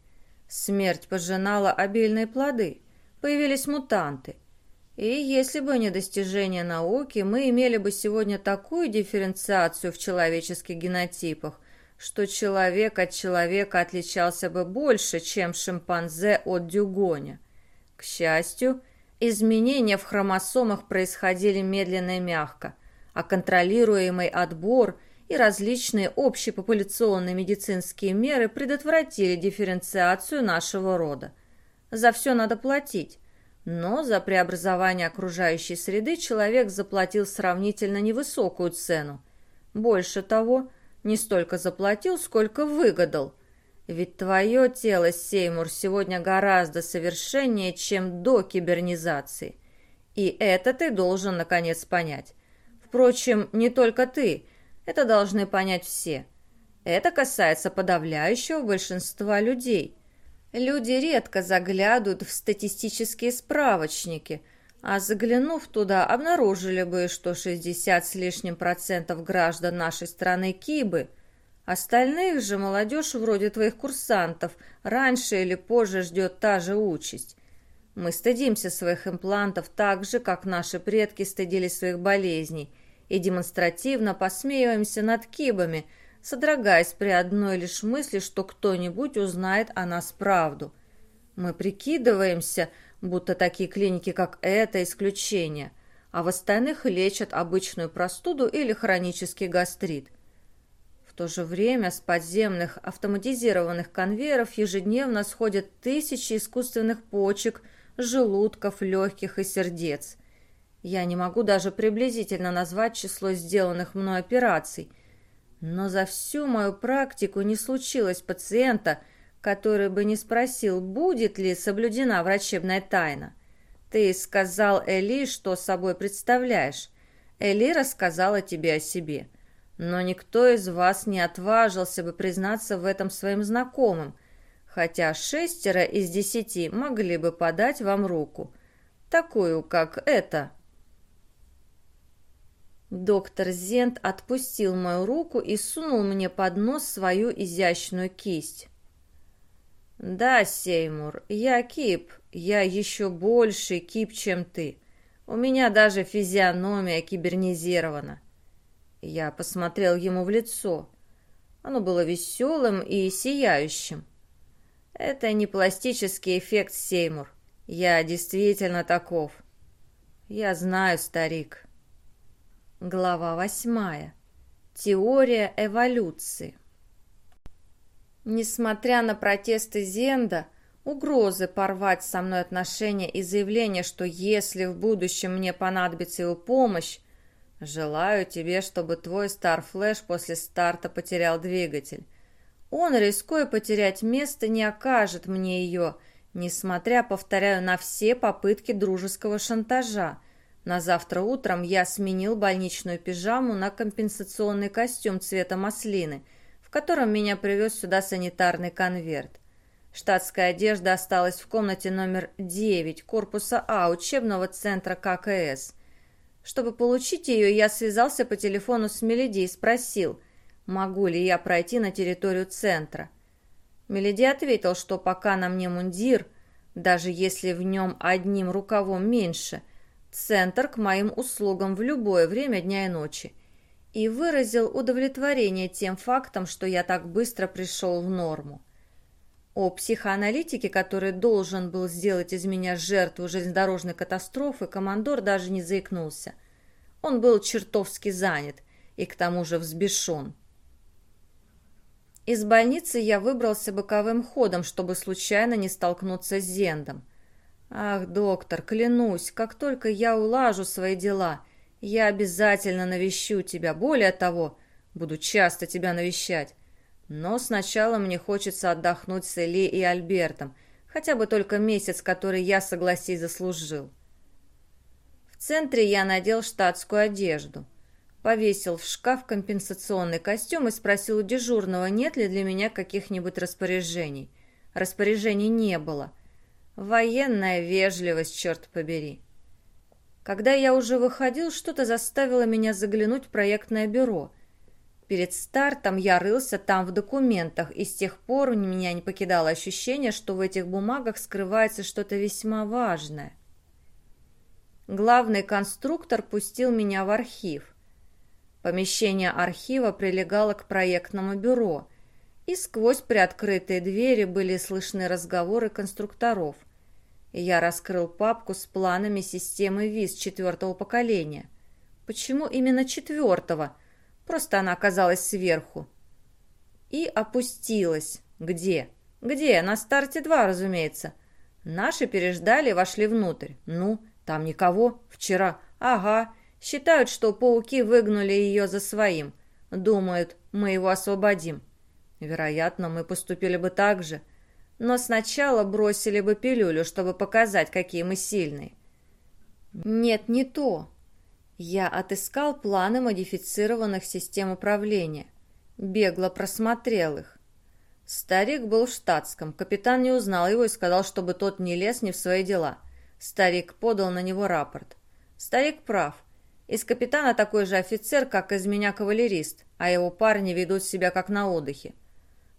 Смерть пожинала обильные плоды, появились мутанты. И если бы не достижения науки, мы имели бы сегодня такую дифференциацию в человеческих генотипах, что человек от человека отличался бы больше, чем шимпанзе от дюгоня. К счастью, изменения в хромосомах происходили медленно и мягко, а контролируемый отбор и различные общепопуляционные медицинские меры предотвратили дифференциацию нашего рода. За все надо платить, но за преобразование окружающей среды человек заплатил сравнительно невысокую цену. Больше того, не столько заплатил, сколько выгадал. Ведь твое тело, Сеймур, сегодня гораздо совершеннее, чем до кибернизации. И это ты должен, наконец, понять. Впрочем, не только ты. Это должны понять все. Это касается подавляющего большинства людей. Люди редко заглядывают в статистические справочники – а заглянув туда, обнаружили бы, что 60 с лишним процентов граждан нашей страны кибы. Остальных же молодежь вроде твоих курсантов раньше или позже ждет та же участь. Мы стыдимся своих имплантов так же, как наши предки стыдились своих болезней, и демонстративно посмеиваемся над кибами, содрогаясь при одной лишь мысли, что кто-нибудь узнает о нас правду. Мы прикидываемся – будто такие клиники, как эта, исключение, а в остальных лечат обычную простуду или хронический гастрит. То же время с подземных автоматизированных конвейеров ежедневно сходят тысячи искусственных почек, желудков, легких и сердец. Я не могу даже приблизительно назвать число сделанных мной операций, но за всю мою практику не случилось пациента – который бы не спросил, будет ли соблюдена врачебная тайна. Ты сказал Эли, что собой представляешь. Эли рассказала тебе о себе. Но никто из вас не отважился бы признаться в этом своим знакомым, хотя шестеро из десяти могли бы подать вам руку. Такую, как эта. Доктор Зент отпустил мою руку и сунул мне под нос свою изящную кисть. «Да, Сеймур, я кип, я еще больше кип, чем ты. У меня даже физиономия кибернизирована». Я посмотрел ему в лицо. Оно было веселым и сияющим. «Это не пластический эффект, Сеймур. Я действительно таков». «Я знаю, старик». Глава восьмая. Теория эволюции. Несмотря на протесты Зенда, угрозы порвать со мной отношения и заявление, что если в будущем мне понадобится его помощь, желаю тебе, чтобы твой Старфлэш после старта потерял двигатель. Он, рискуя потерять место, не окажет мне ее, несмотря, повторяю, на все попытки дружеского шантажа. На завтра утром я сменил больничную пижаму на компенсационный костюм цвета маслины – в котором меня привез сюда санитарный конверт. Штатская одежда осталась в комнате номер 9 корпуса А учебного центра ККС. Чтобы получить ее, я связался по телефону с Мелиди и спросил, могу ли я пройти на территорию центра. Мелиди ответил, что пока на мне мундир, даже если в нем одним рукавом меньше, центр к моим услугам в любое время дня и ночи и выразил удовлетворение тем фактом, что я так быстро пришел в норму. О психоаналитике, который должен был сделать из меня жертву железнодорожной катастрофы, командор даже не заикнулся. Он был чертовски занят и к тому же взбешен. Из больницы я выбрался боковым ходом, чтобы случайно не столкнуться с Зендом. Ах, доктор, клянусь, как только я улажу свои дела, я обязательно навещу тебя. Более того, буду часто тебя навещать. Но сначала мне хочется отдохнуть с Эли и Альбертом, хотя бы только месяц, который я, согласись, заслужил. В центре я надел штатскую одежду, повесил в шкаф компенсационный костюм и спросил у дежурного, нет ли для меня каких-нибудь распоряжений. Распоряжений не было. Военная вежливость, черт побери. Когда я уже выходил, что-то заставило меня заглянуть в проектное бюро. Перед стартом я рылся там в документах, и с тех пор меня не покидало ощущение, что в этих бумагах скрывается что-то весьма важное. Главный конструктор пустил меня в архив. Помещение архива прилегало к проектному бюро, и сквозь приоткрытые двери были слышны разговоры конструкторов. Я раскрыл папку с планами системы ВИЗ четвертого поколения. Почему именно четвертого? Просто она оказалась сверху. И опустилась. Где? Где? На старте два, разумеется. Наши переждали и вошли внутрь. Ну, там никого. Вчера. Ага. Считают, что пауки выгнули ее за своим. Думают, мы его освободим. Вероятно, мы поступили бы так же но сначала бросили бы пилюлю, чтобы показать, какие мы сильные. Нет, не то. Я отыскал планы модифицированных систем управления. Бегло просмотрел их. Старик был в штатском. Капитан не узнал его и сказал, чтобы тот не лез не в свои дела. Старик подал на него рапорт. Старик прав. Из капитана такой же офицер, как из меня кавалерист, а его парни ведут себя как на отдыхе.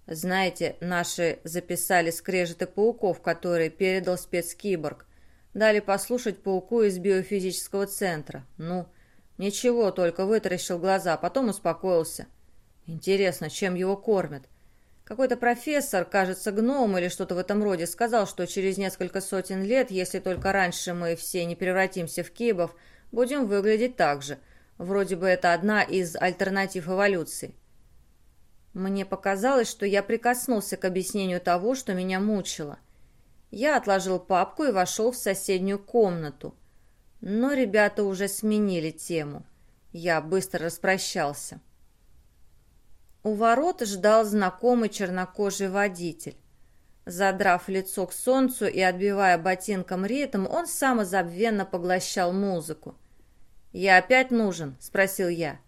Знаете, наши записали скрежеты пауков, которые передал спецкиборг. Дали послушать пауку из биофизического центра. Ну, ничего, только вытаращил глаза, потом успокоился. Интересно, чем его кормят? Какой-то профессор, кажется, гном или что-то в этом роде, сказал, что через несколько сотен лет, если только раньше мы все не превратимся в кибов, будем выглядеть так же. Вроде бы это одна из альтернатив эволюции. Мне показалось, что я прикоснулся к объяснению того, что меня мучило. Я отложил папку и вошел в соседнюю комнату. Но ребята уже сменили тему. Я быстро распрощался. У ворот ждал знакомый чернокожий водитель. Задрав лицо к солнцу и отбивая ботинком ритм, он самозабвенно поглощал музыку. «Я опять нужен?» – спросил я.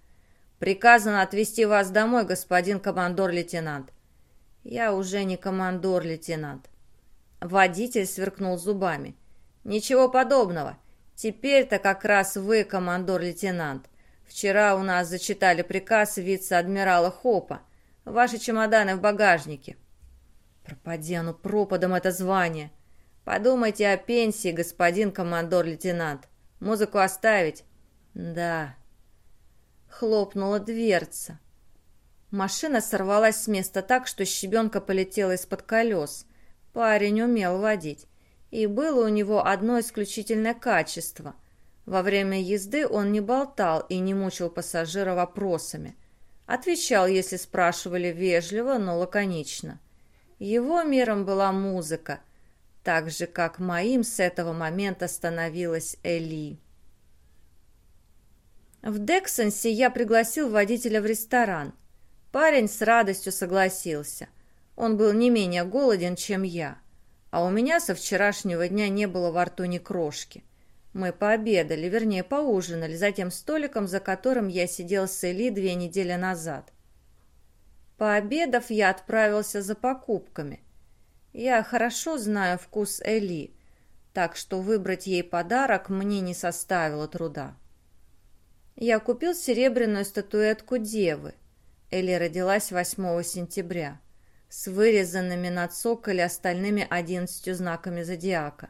Приказано отвезти вас домой, господин командор-лейтенант». «Я уже не командор-лейтенант». Водитель сверкнул зубами. «Ничего подобного. Теперь-то как раз вы командор-лейтенант. Вчера у нас зачитали приказ вице-адмирала Хопа. Ваши чемоданы в багажнике». «Пропади оно пропадом это звание. Подумайте о пенсии, господин командор-лейтенант. Музыку оставить?» «Да, Хлопнула дверца. Машина сорвалась с места так, что щебенка полетела из-под колес. Парень умел водить. И было у него одно исключительное качество. Во время езды он не болтал и не мучил пассажира вопросами. Отвечал, если спрашивали вежливо, но лаконично. Его миром была музыка, так же, как моим с этого момента становилась Эли. В Дексонсе я пригласил водителя в ресторан. Парень с радостью согласился. Он был не менее голоден, чем я. А у меня со вчерашнего дня не было во рту ни крошки. Мы пообедали, вернее, поужинали за тем столиком, за которым я сидел с Эли две недели назад. Пообедав, я отправился за покупками. Я хорошо знаю вкус Эли, так что выбрать ей подарок мне не составило труда. Я купил серебряную статуэтку Девы. Элли родилась 8 сентября с вырезанными на цоколе остальными одиннадцатью знаками зодиака.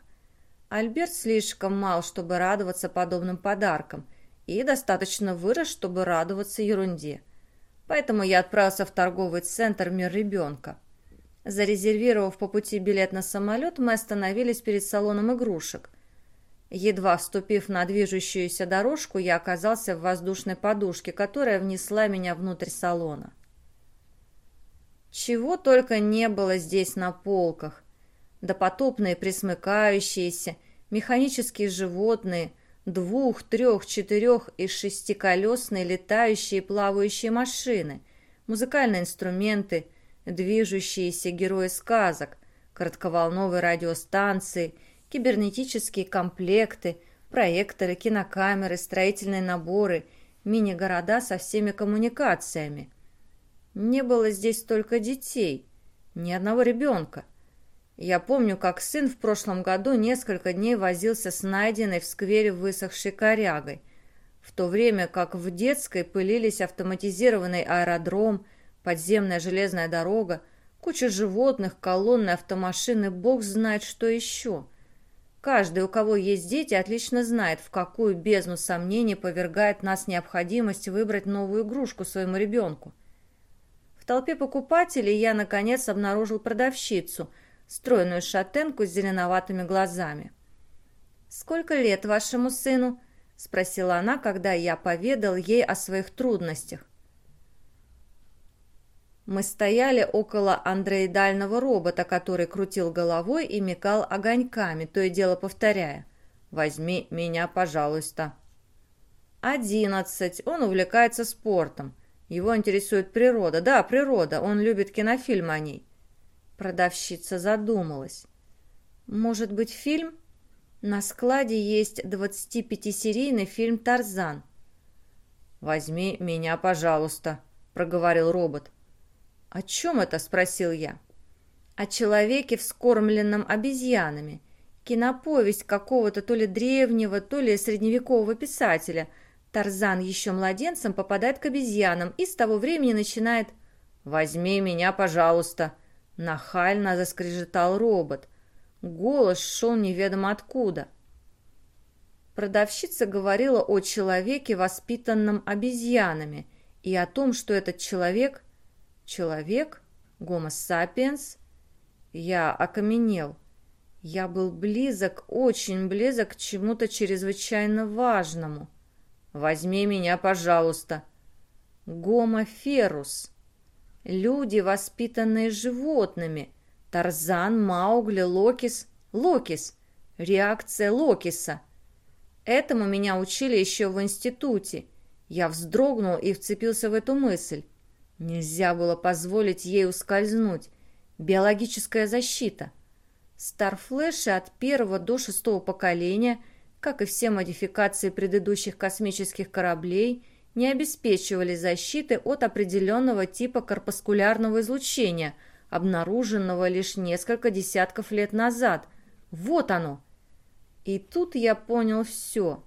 Альберт слишком мал, чтобы радоваться подобным подаркам, и достаточно вырос, чтобы радоваться ерунде. Поэтому я отправился в торговый центр «Мир ребенка». Зарезервировав по пути билет на самолет, мы остановились перед салоном игрушек – Едва вступив на движущуюся дорожку, я оказался в воздушной подушке, которая внесла меня внутрь салона. Чего только не было здесь на полках. Допотопные присмыкающиеся, механические животные, двух, трех, четырех и шестиколесные летающие и плавающие машины, музыкальные инструменты, движущиеся герои сказок, коротковолновые радиостанции – кибернетические комплекты, проекторы, кинокамеры, строительные наборы, мини-города со всеми коммуникациями. Не было здесь только детей, ни одного ребенка. Я помню, как сын в прошлом году несколько дней возился с найденной в сквере высохшей корягой, в то время как в детской пылились автоматизированный аэродром, подземная железная дорога, куча животных, колонны, автомашины, бог знает что еще. Каждый, у кого есть дети, отлично знает, в какую бездну сомнений повергает нас необходимость выбрать новую игрушку своему ребенку. В толпе покупателей я, наконец, обнаружил продавщицу, стройную шатенку с зеленоватыми глазами. «Сколько лет вашему сыну?» – спросила она, когда я поведал ей о своих трудностях. Мы стояли около андроидального робота, который крутил головой и мекал огоньками, то и дело повторяя «Возьми меня, пожалуйста». «Одиннадцать. Он увлекается спортом. Его интересует природа. Да, природа. Он любит кинофильмы о ней. Продавщица задумалась. Может быть, фильм? На складе есть 25-серийный фильм «Тарзан». «Возьми меня, пожалуйста», — проговорил робот. «О чем это?» — спросил я. «О человеке, вскормленном обезьянами. Киноповесть какого-то то ли древнего, то ли средневекового писателя — Тарзан еще младенцем попадает к обезьянам и с того времени начинает «Возьми меня, пожалуйста!» Нахально заскрежетал робот. Голос шел неведомо откуда. Продавщица говорила о человеке, воспитанном обезьянами, и о том, что этот человек... Человек? Гомо сапиенс? Я окаменел. Я был близок, очень близок к чему-то чрезвычайно важному. Возьми меня, пожалуйста. Гомоферус. Люди, воспитанные животными. Тарзан, Маугли, Локис. Локис. Реакция Локиса. Этому меня учили еще в институте. Я вздрогнул и вцепился в эту мысль. Нельзя было позволить ей ускользнуть. Биологическая защита. Старфлэши от первого до шестого поколения – как и все модификации предыдущих космических кораблей, не обеспечивали защиты от определенного типа корпускулярного излучения, обнаруженного лишь несколько десятков лет назад. Вот оно! И тут я понял все.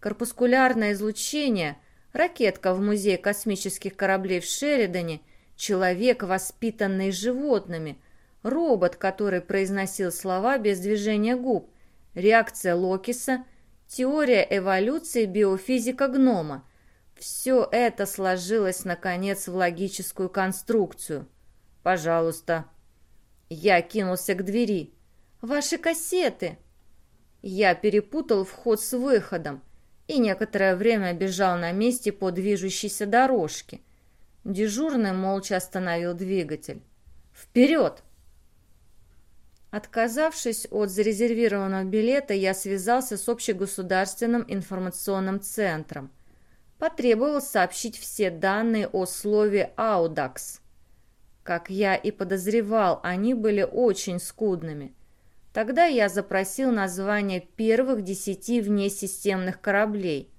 Корпускулярное излучение, ракетка в Музее космических кораблей в Шеридане, человек, воспитанный животными, робот, который произносил слова без движения губ, реакция Локиса, теория эволюции биофизика гнома. Все это сложилось, наконец, в логическую конструкцию. «Пожалуйста». Я кинулся к двери. «Ваши кассеты!» Я перепутал вход с выходом и некоторое время бежал на месте по движущейся дорожке. Дежурный молча остановил двигатель. «Вперед!» Отказавшись от зарезервированного билета, я связался с общегосударственным информационным центром. Потребовал сообщить все данные о слове «аудакс». Как я и подозревал, они были очень скудными. Тогда я запросил название первых десяти внесистемных кораблей.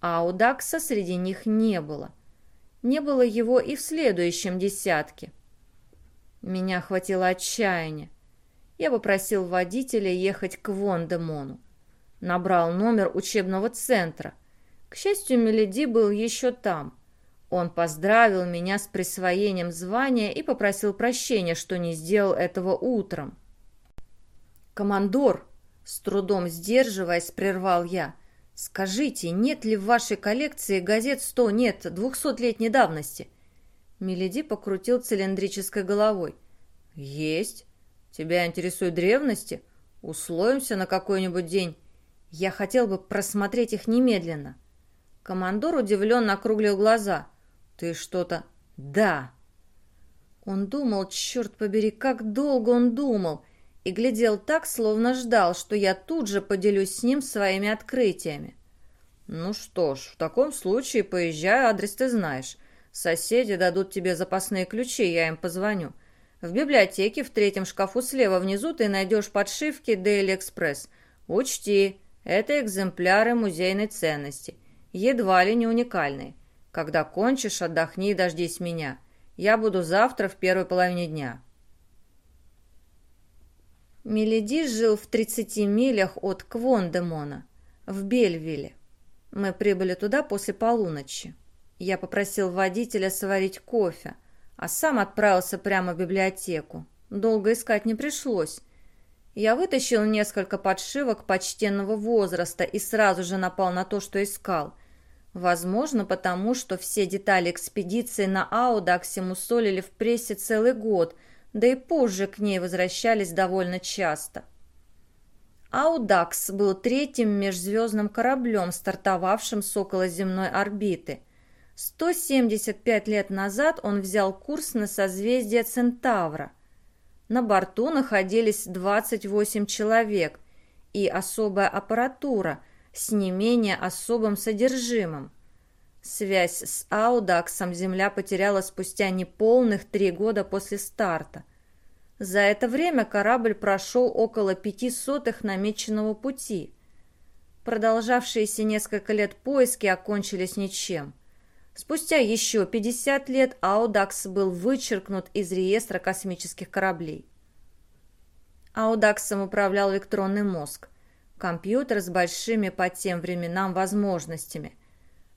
Аудакса среди них не было. Не было его и в следующем десятке. Меня охватило отчаяние я попросил водителя ехать к Вондемону. Набрал номер учебного центра. К счастью, Меледи был еще там. Он поздравил меня с присвоением звания и попросил прощения, что не сделал этого утром. «Командор!» — с трудом сдерживаясь, прервал я. «Скажите, нет ли в вашей коллекции газет сто, нет, двухсотлетней давности?» Меледи покрутил цилиндрической головой. «Есть. Тебя интересуют древности? Условимся на какой-нибудь день. Я хотел бы просмотреть их немедленно. Командор удивленно округлил глаза. Ты что-то... Да. Он думал, черт побери, как долго он думал, и глядел так, словно ждал, что я тут же поделюсь с ним своими открытиями. «Ну что ж, в таком случае поезжай, адрес ты знаешь. Соседи дадут тебе запасные ключи, я им позвоню. В библиотеке в третьем шкафу слева внизу ты найдешь подшивки Daily Express. Учти, это экземпляры музейной ценности. Едва ли не уникальные. Когда кончишь, отдохни и дождись меня. Я буду завтра в первой половине дня. Меледи жил в 30 милях от Квондемона, в Бельвилле. Мы прибыли туда после полуночи. Я попросил водителя сварить кофе, а сам отправился прямо в библиотеку. Долго искать не пришлось. Я вытащил несколько подшивок почтенного возраста и сразу же напал на то, что искал. Возможно, потому что все детали экспедиции на Аудаксе мусолили в прессе целый год, да и позже к ней возвращались довольно часто. Аудакс был третьим межзвездным кораблем, стартовавшим с околоземной орбиты. 175 лет назад он взял курс на созвездие Центавра. На борту находились 28 человек и особая аппаратура с не менее особым содержимым. Связь с Аудаксом Земля потеряла спустя неполных три года после старта. За это время корабль прошел около пяти сотых намеченного пути. Продолжавшиеся несколько лет поиски окончились ничем. Спустя еще 50 лет Аудакс был вычеркнут из реестра космических кораблей. Аудаксом управлял электронный мозг, компьютер с большими по тем временам возможностями.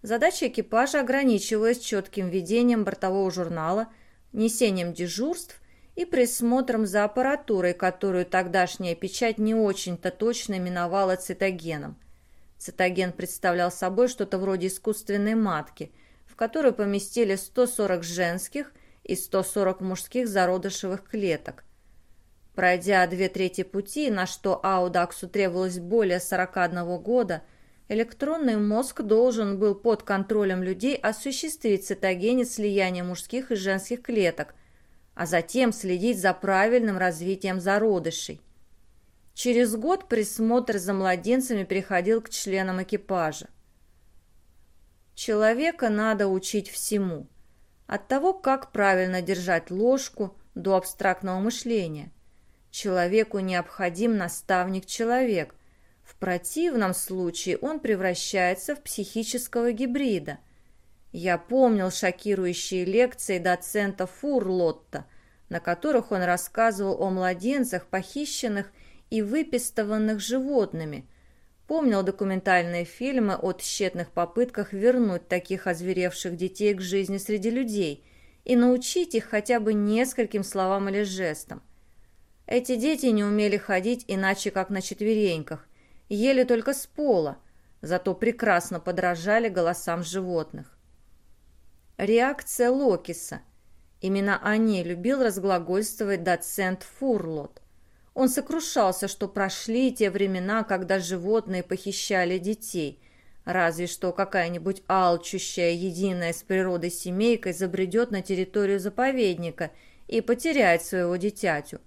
Задача экипажа ограничивалась четким ведением бортового журнала, несением дежурств и присмотром за аппаратурой, которую тогдашняя печать не очень-то точно именовала цитогеном. Цитоген представлял собой что-то вроде искусственной матки, в которую поместили 140 женских и 140 мужских зародышевых клеток. Пройдя две трети пути, на что Аудаксу требовалось более 41 года, электронный мозг должен был под контролем людей осуществить цитогенез слияния мужских и женских клеток – а затем следить за правильным развитием зародышей. Через год присмотр за младенцами переходил к членам экипажа. Человека надо учить всему. От того, как правильно держать ложку, до абстрактного мышления. Человеку необходим наставник-человек. В противном случае он превращается в психического гибрида – я помнил шокирующие лекции доцента Фурлотта, на которых он рассказывал о младенцах, похищенных и выпистованных животными. Помнил документальные фильмы о тщетных попытках вернуть таких озверевших детей к жизни среди людей и научить их хотя бы нескольким словам или жестам. Эти дети не умели ходить иначе, как на четвереньках, ели только с пола, зато прекрасно подражали голосам животных. Реакция Локиса. Именно о ней любил разглагольствовать доцент Фурлот. Он сокрушался, что прошли те времена, когда животные похищали детей. Разве что какая-нибудь алчущая, единая с природой семейка забредет на территорию заповедника и потеряет своего дитятю.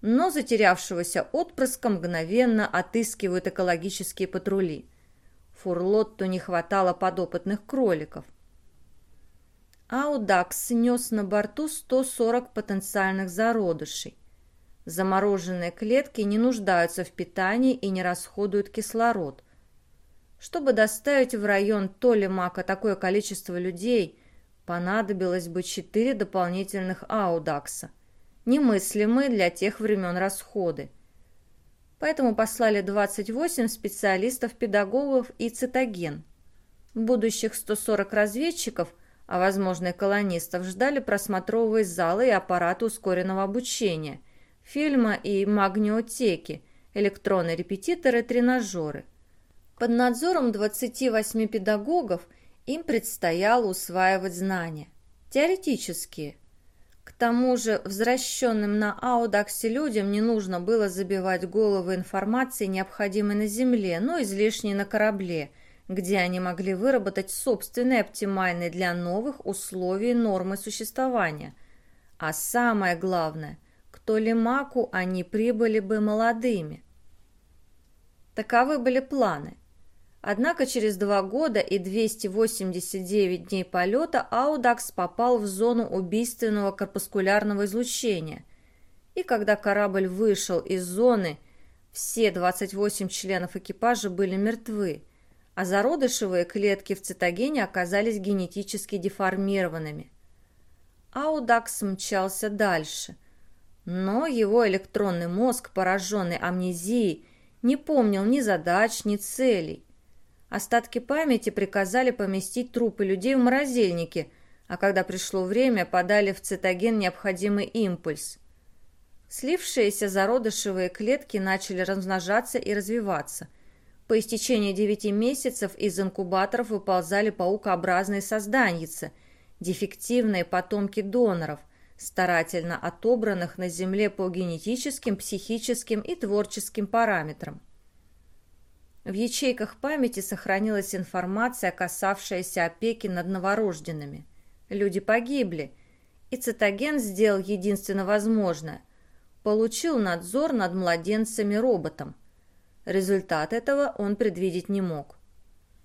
Но затерявшегося отпрыска мгновенно отыскивают экологические патрули. Фурлотту не хватало подопытных кроликов. Аудакс нес на борту 140 потенциальных зародышей. Замороженные клетки не нуждаются в питании и не расходуют кислород. Чтобы доставить в район Толемака такое количество людей, понадобилось бы 4 дополнительных Аудакса, немыслимые для тех времен расходы. Поэтому послали 28 специалистов-педагогов и цитоген. Будущих 140 разведчиков – а, возможно, и колонистов ждали просмотровые залы и аппараты ускоренного обучения, фильма и магниотеки, электронные репетиторы, тренажеры. Под надзором 28 педагогов им предстояло усваивать знания, теоретические. К тому же возвращенным на Аудаксе людям не нужно было забивать головы информацией, необходимой на Земле, но излишней на корабле – где они могли выработать собственные оптимальные для новых условий нормы существования. А самое главное, к Толемаку они прибыли бы молодыми. Таковы были планы. Однако через два года и 289 дней полета Аудакс попал в зону убийственного корпускулярного излучения. И когда корабль вышел из зоны, все 28 членов экипажа были мертвы – а зародышевые клетки в цитогене оказались генетически деформированными. Аудакс мчался дальше, Но его электронный мозг, пораженный амнезией, не помнил ни задач, ни целей. Остатки памяти приказали поместить трупы людей в морозильнике, а когда пришло время, подали в цитоген необходимый импульс. Слившиеся зародышевые клетки начали размножаться и развиваться. По истечении 9 месяцев из инкубаторов выползали паукообразные созданьицы, дефективные потомки доноров, старательно отобранных на Земле по генетическим, психическим и творческим параметрам. В ячейках памяти сохранилась информация, касавшаяся опеки над новорожденными. Люди погибли, и цитоген сделал единственно возможное – получил надзор над младенцами-роботом. Результат этого он предвидеть не мог.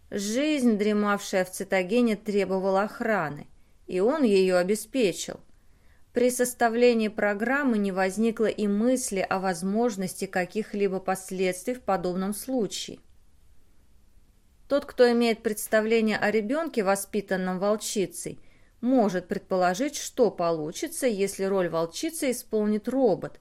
Жизнь, дремавшая в цитогене, требовала охраны, и он ее обеспечил. При составлении программы не возникло и мысли о возможности каких-либо последствий в подобном случае. Тот, кто имеет представление о ребенке, воспитанном волчицей, может предположить, что получится, если роль волчицы исполнит робот.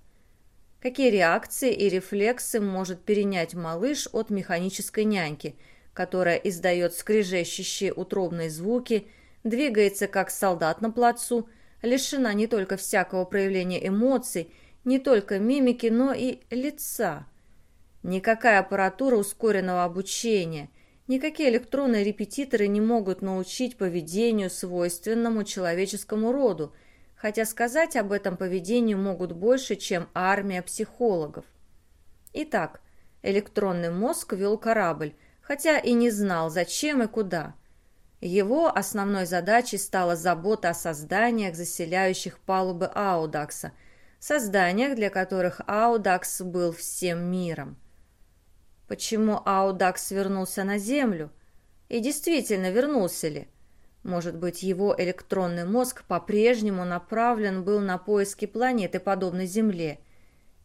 Какие реакции и рефлексы может перенять малыш от механической няньки, которая издает скрежещущие утробные звуки, двигается как солдат на плацу, лишена не только всякого проявления эмоций, не только мимики, но и лица. Никакая аппаратура ускоренного обучения – Никакие электронные репетиторы не могут научить поведению, свойственному человеческому роду, хотя сказать об этом поведении могут больше, чем армия психологов. Итак, электронный мозг вел корабль, хотя и не знал, зачем и куда. Его основной задачей стала забота о созданиях, заселяющих палубы Аудакса, созданиях, для которых Аудакс был всем миром. Почему Аудакс вернулся на Землю? И действительно, вернулся ли? Может быть, его электронный мозг по-прежнему направлен был на поиски планеты, подобной Земле.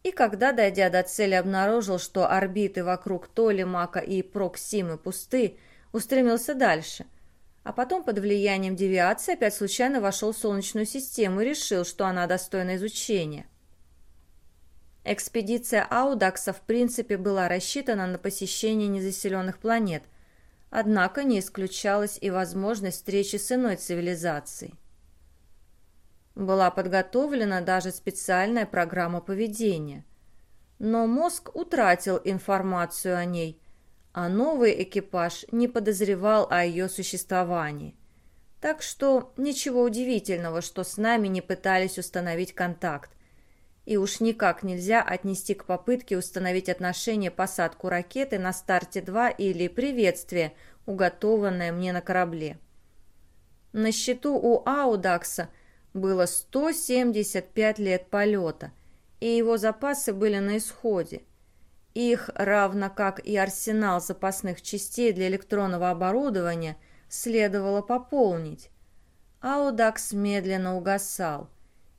И когда, дойдя до цели, обнаружил, что орбиты вокруг Толемака и Проксимы пусты, устремился дальше. А потом под влиянием девиации опять случайно вошел в Солнечную систему и решил, что она достойна изучения. Экспедиция Аудакса в принципе была рассчитана на посещение незаселенных планет, однако не исключалась и возможность встречи с иной цивилизацией. Была подготовлена даже специальная программа поведения. Но мозг утратил информацию о ней, а новый экипаж не подозревал о ее существовании. Так что ничего удивительного, что с нами не пытались установить контакт и уж никак нельзя отнести к попытке установить отношение посадку ракеты на старте 2 или приветствие, уготованное мне на корабле. На счету у Аудакса было 175 лет полета, и его запасы были на исходе. Их, равно как и арсенал запасных частей для электронного оборудования, следовало пополнить. Аудакс медленно угасал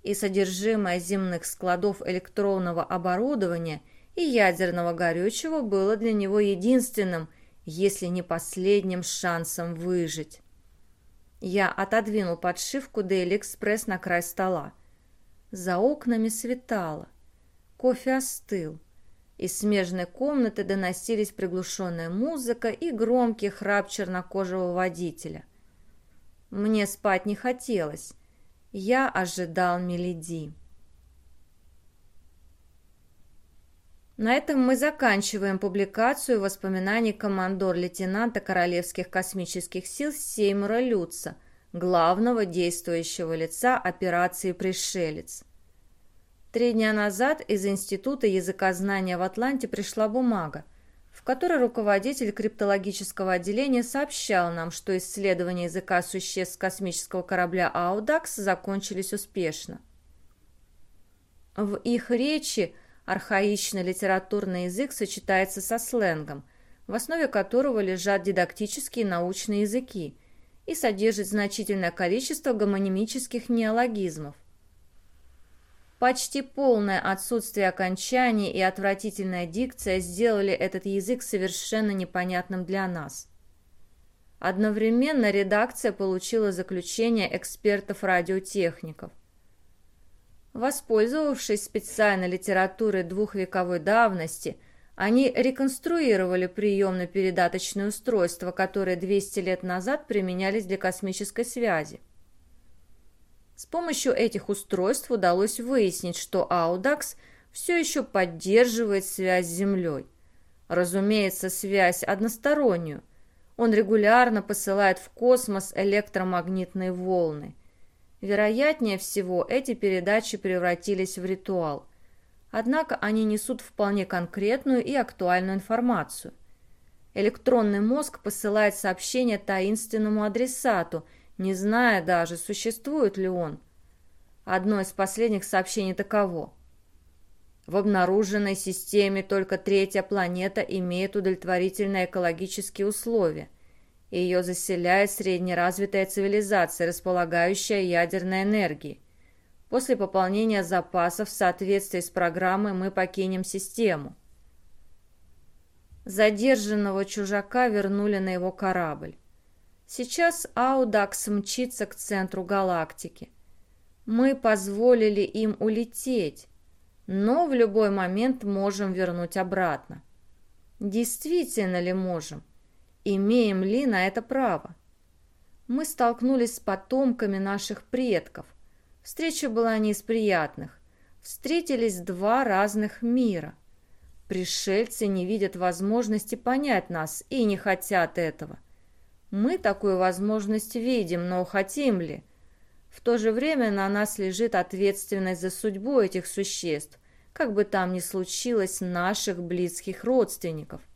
и содержимое земных складов электронного оборудования и ядерного горючего было для него единственным, если не последним шансом выжить. Я отодвинул подшивку Daily Express на край стола. За окнами светало. Кофе остыл. Из смежной комнаты доносились приглушенная музыка и громкий храп чернокожего водителя. Мне спать не хотелось, я ожидал Меледи. На этом мы заканчиваем публикацию воспоминаний командор-лейтенанта Королевских космических сил Сеймура Люца, главного действующего лица операции «Пришелец». Три дня назад из Института языкознания в Атланте пришла бумага – в которой руководитель криптологического отделения сообщал нам, что исследования языка существ космического корабля «Аудакс» закончились успешно. В их речи архаичный литературный язык сочетается со сленгом, в основе которого лежат дидактические научные языки, и содержит значительное количество гомонимических неологизмов. Почти полное отсутствие окончаний и отвратительная дикция сделали этот язык совершенно непонятным для нас. Одновременно редакция получила заключение экспертов-радиотехников. Воспользовавшись специальной литературой двухвековой давности, они реконструировали приемно-передаточные устройства, которые 200 лет назад применялись для космической связи. С помощью этих устройств удалось выяснить, что Аудакс все еще поддерживает связь с Землей. Разумеется, связь одностороннюю. Он регулярно посылает в космос электромагнитные волны – Вероятнее всего, эти передачи превратились в ритуал. Однако они несут вполне конкретную и актуальную информацию. Электронный мозг посылает сообщение таинственному адресату, не зная даже, существует ли он. Одно из последних сообщений таково. В обнаруженной системе только третья планета имеет удовлетворительные экологические условия. Ее заселяет среднеразвитая цивилизация, располагающая ядерной энергией. После пополнения запасов в соответствии с программой мы покинем систему. Задержанного чужака вернули на его корабль. Сейчас Аудакс мчится к центру галактики. Мы позволили им улететь, но в любой момент можем вернуть обратно. Действительно ли можем? Имеем ли на это право? Мы столкнулись с потомками наших предков. Встреча была не из приятных. Встретились два разных мира. Пришельцы не видят возможности понять нас и не хотят этого. Мы такую возможность видим, но хотим ли? В то же время на нас лежит ответственность за судьбу этих существ, как бы там ни случилось наших близких родственников –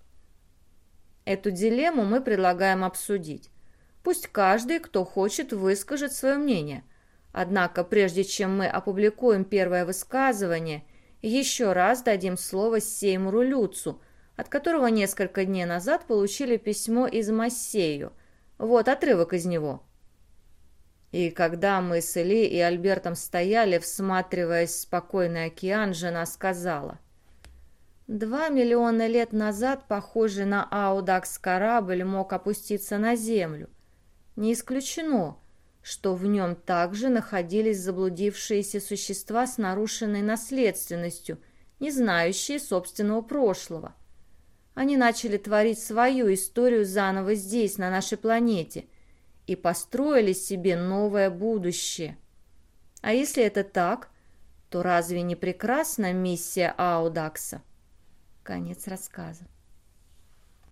Эту дилемму мы предлагаем обсудить. Пусть каждый, кто хочет, выскажет свое мнение. Однако, прежде чем мы опубликуем первое высказывание, еще раз дадим слово Сеймуру Люцу, от которого несколько дней назад получили письмо из Массею. Вот отрывок из него. И когда мы с Эли и Альбертом стояли, всматриваясь в спокойный океан, жена сказала – Два миллиона лет назад похожий на Аудакс корабль мог опуститься на Землю. Не исключено, что в нем также находились заблудившиеся существа с нарушенной наследственностью, не знающие собственного прошлого. Они начали творить свою историю заново здесь, на нашей планете, и построили себе новое будущее. А если это так, то разве не прекрасна миссия Аудакса? Конец рассказа.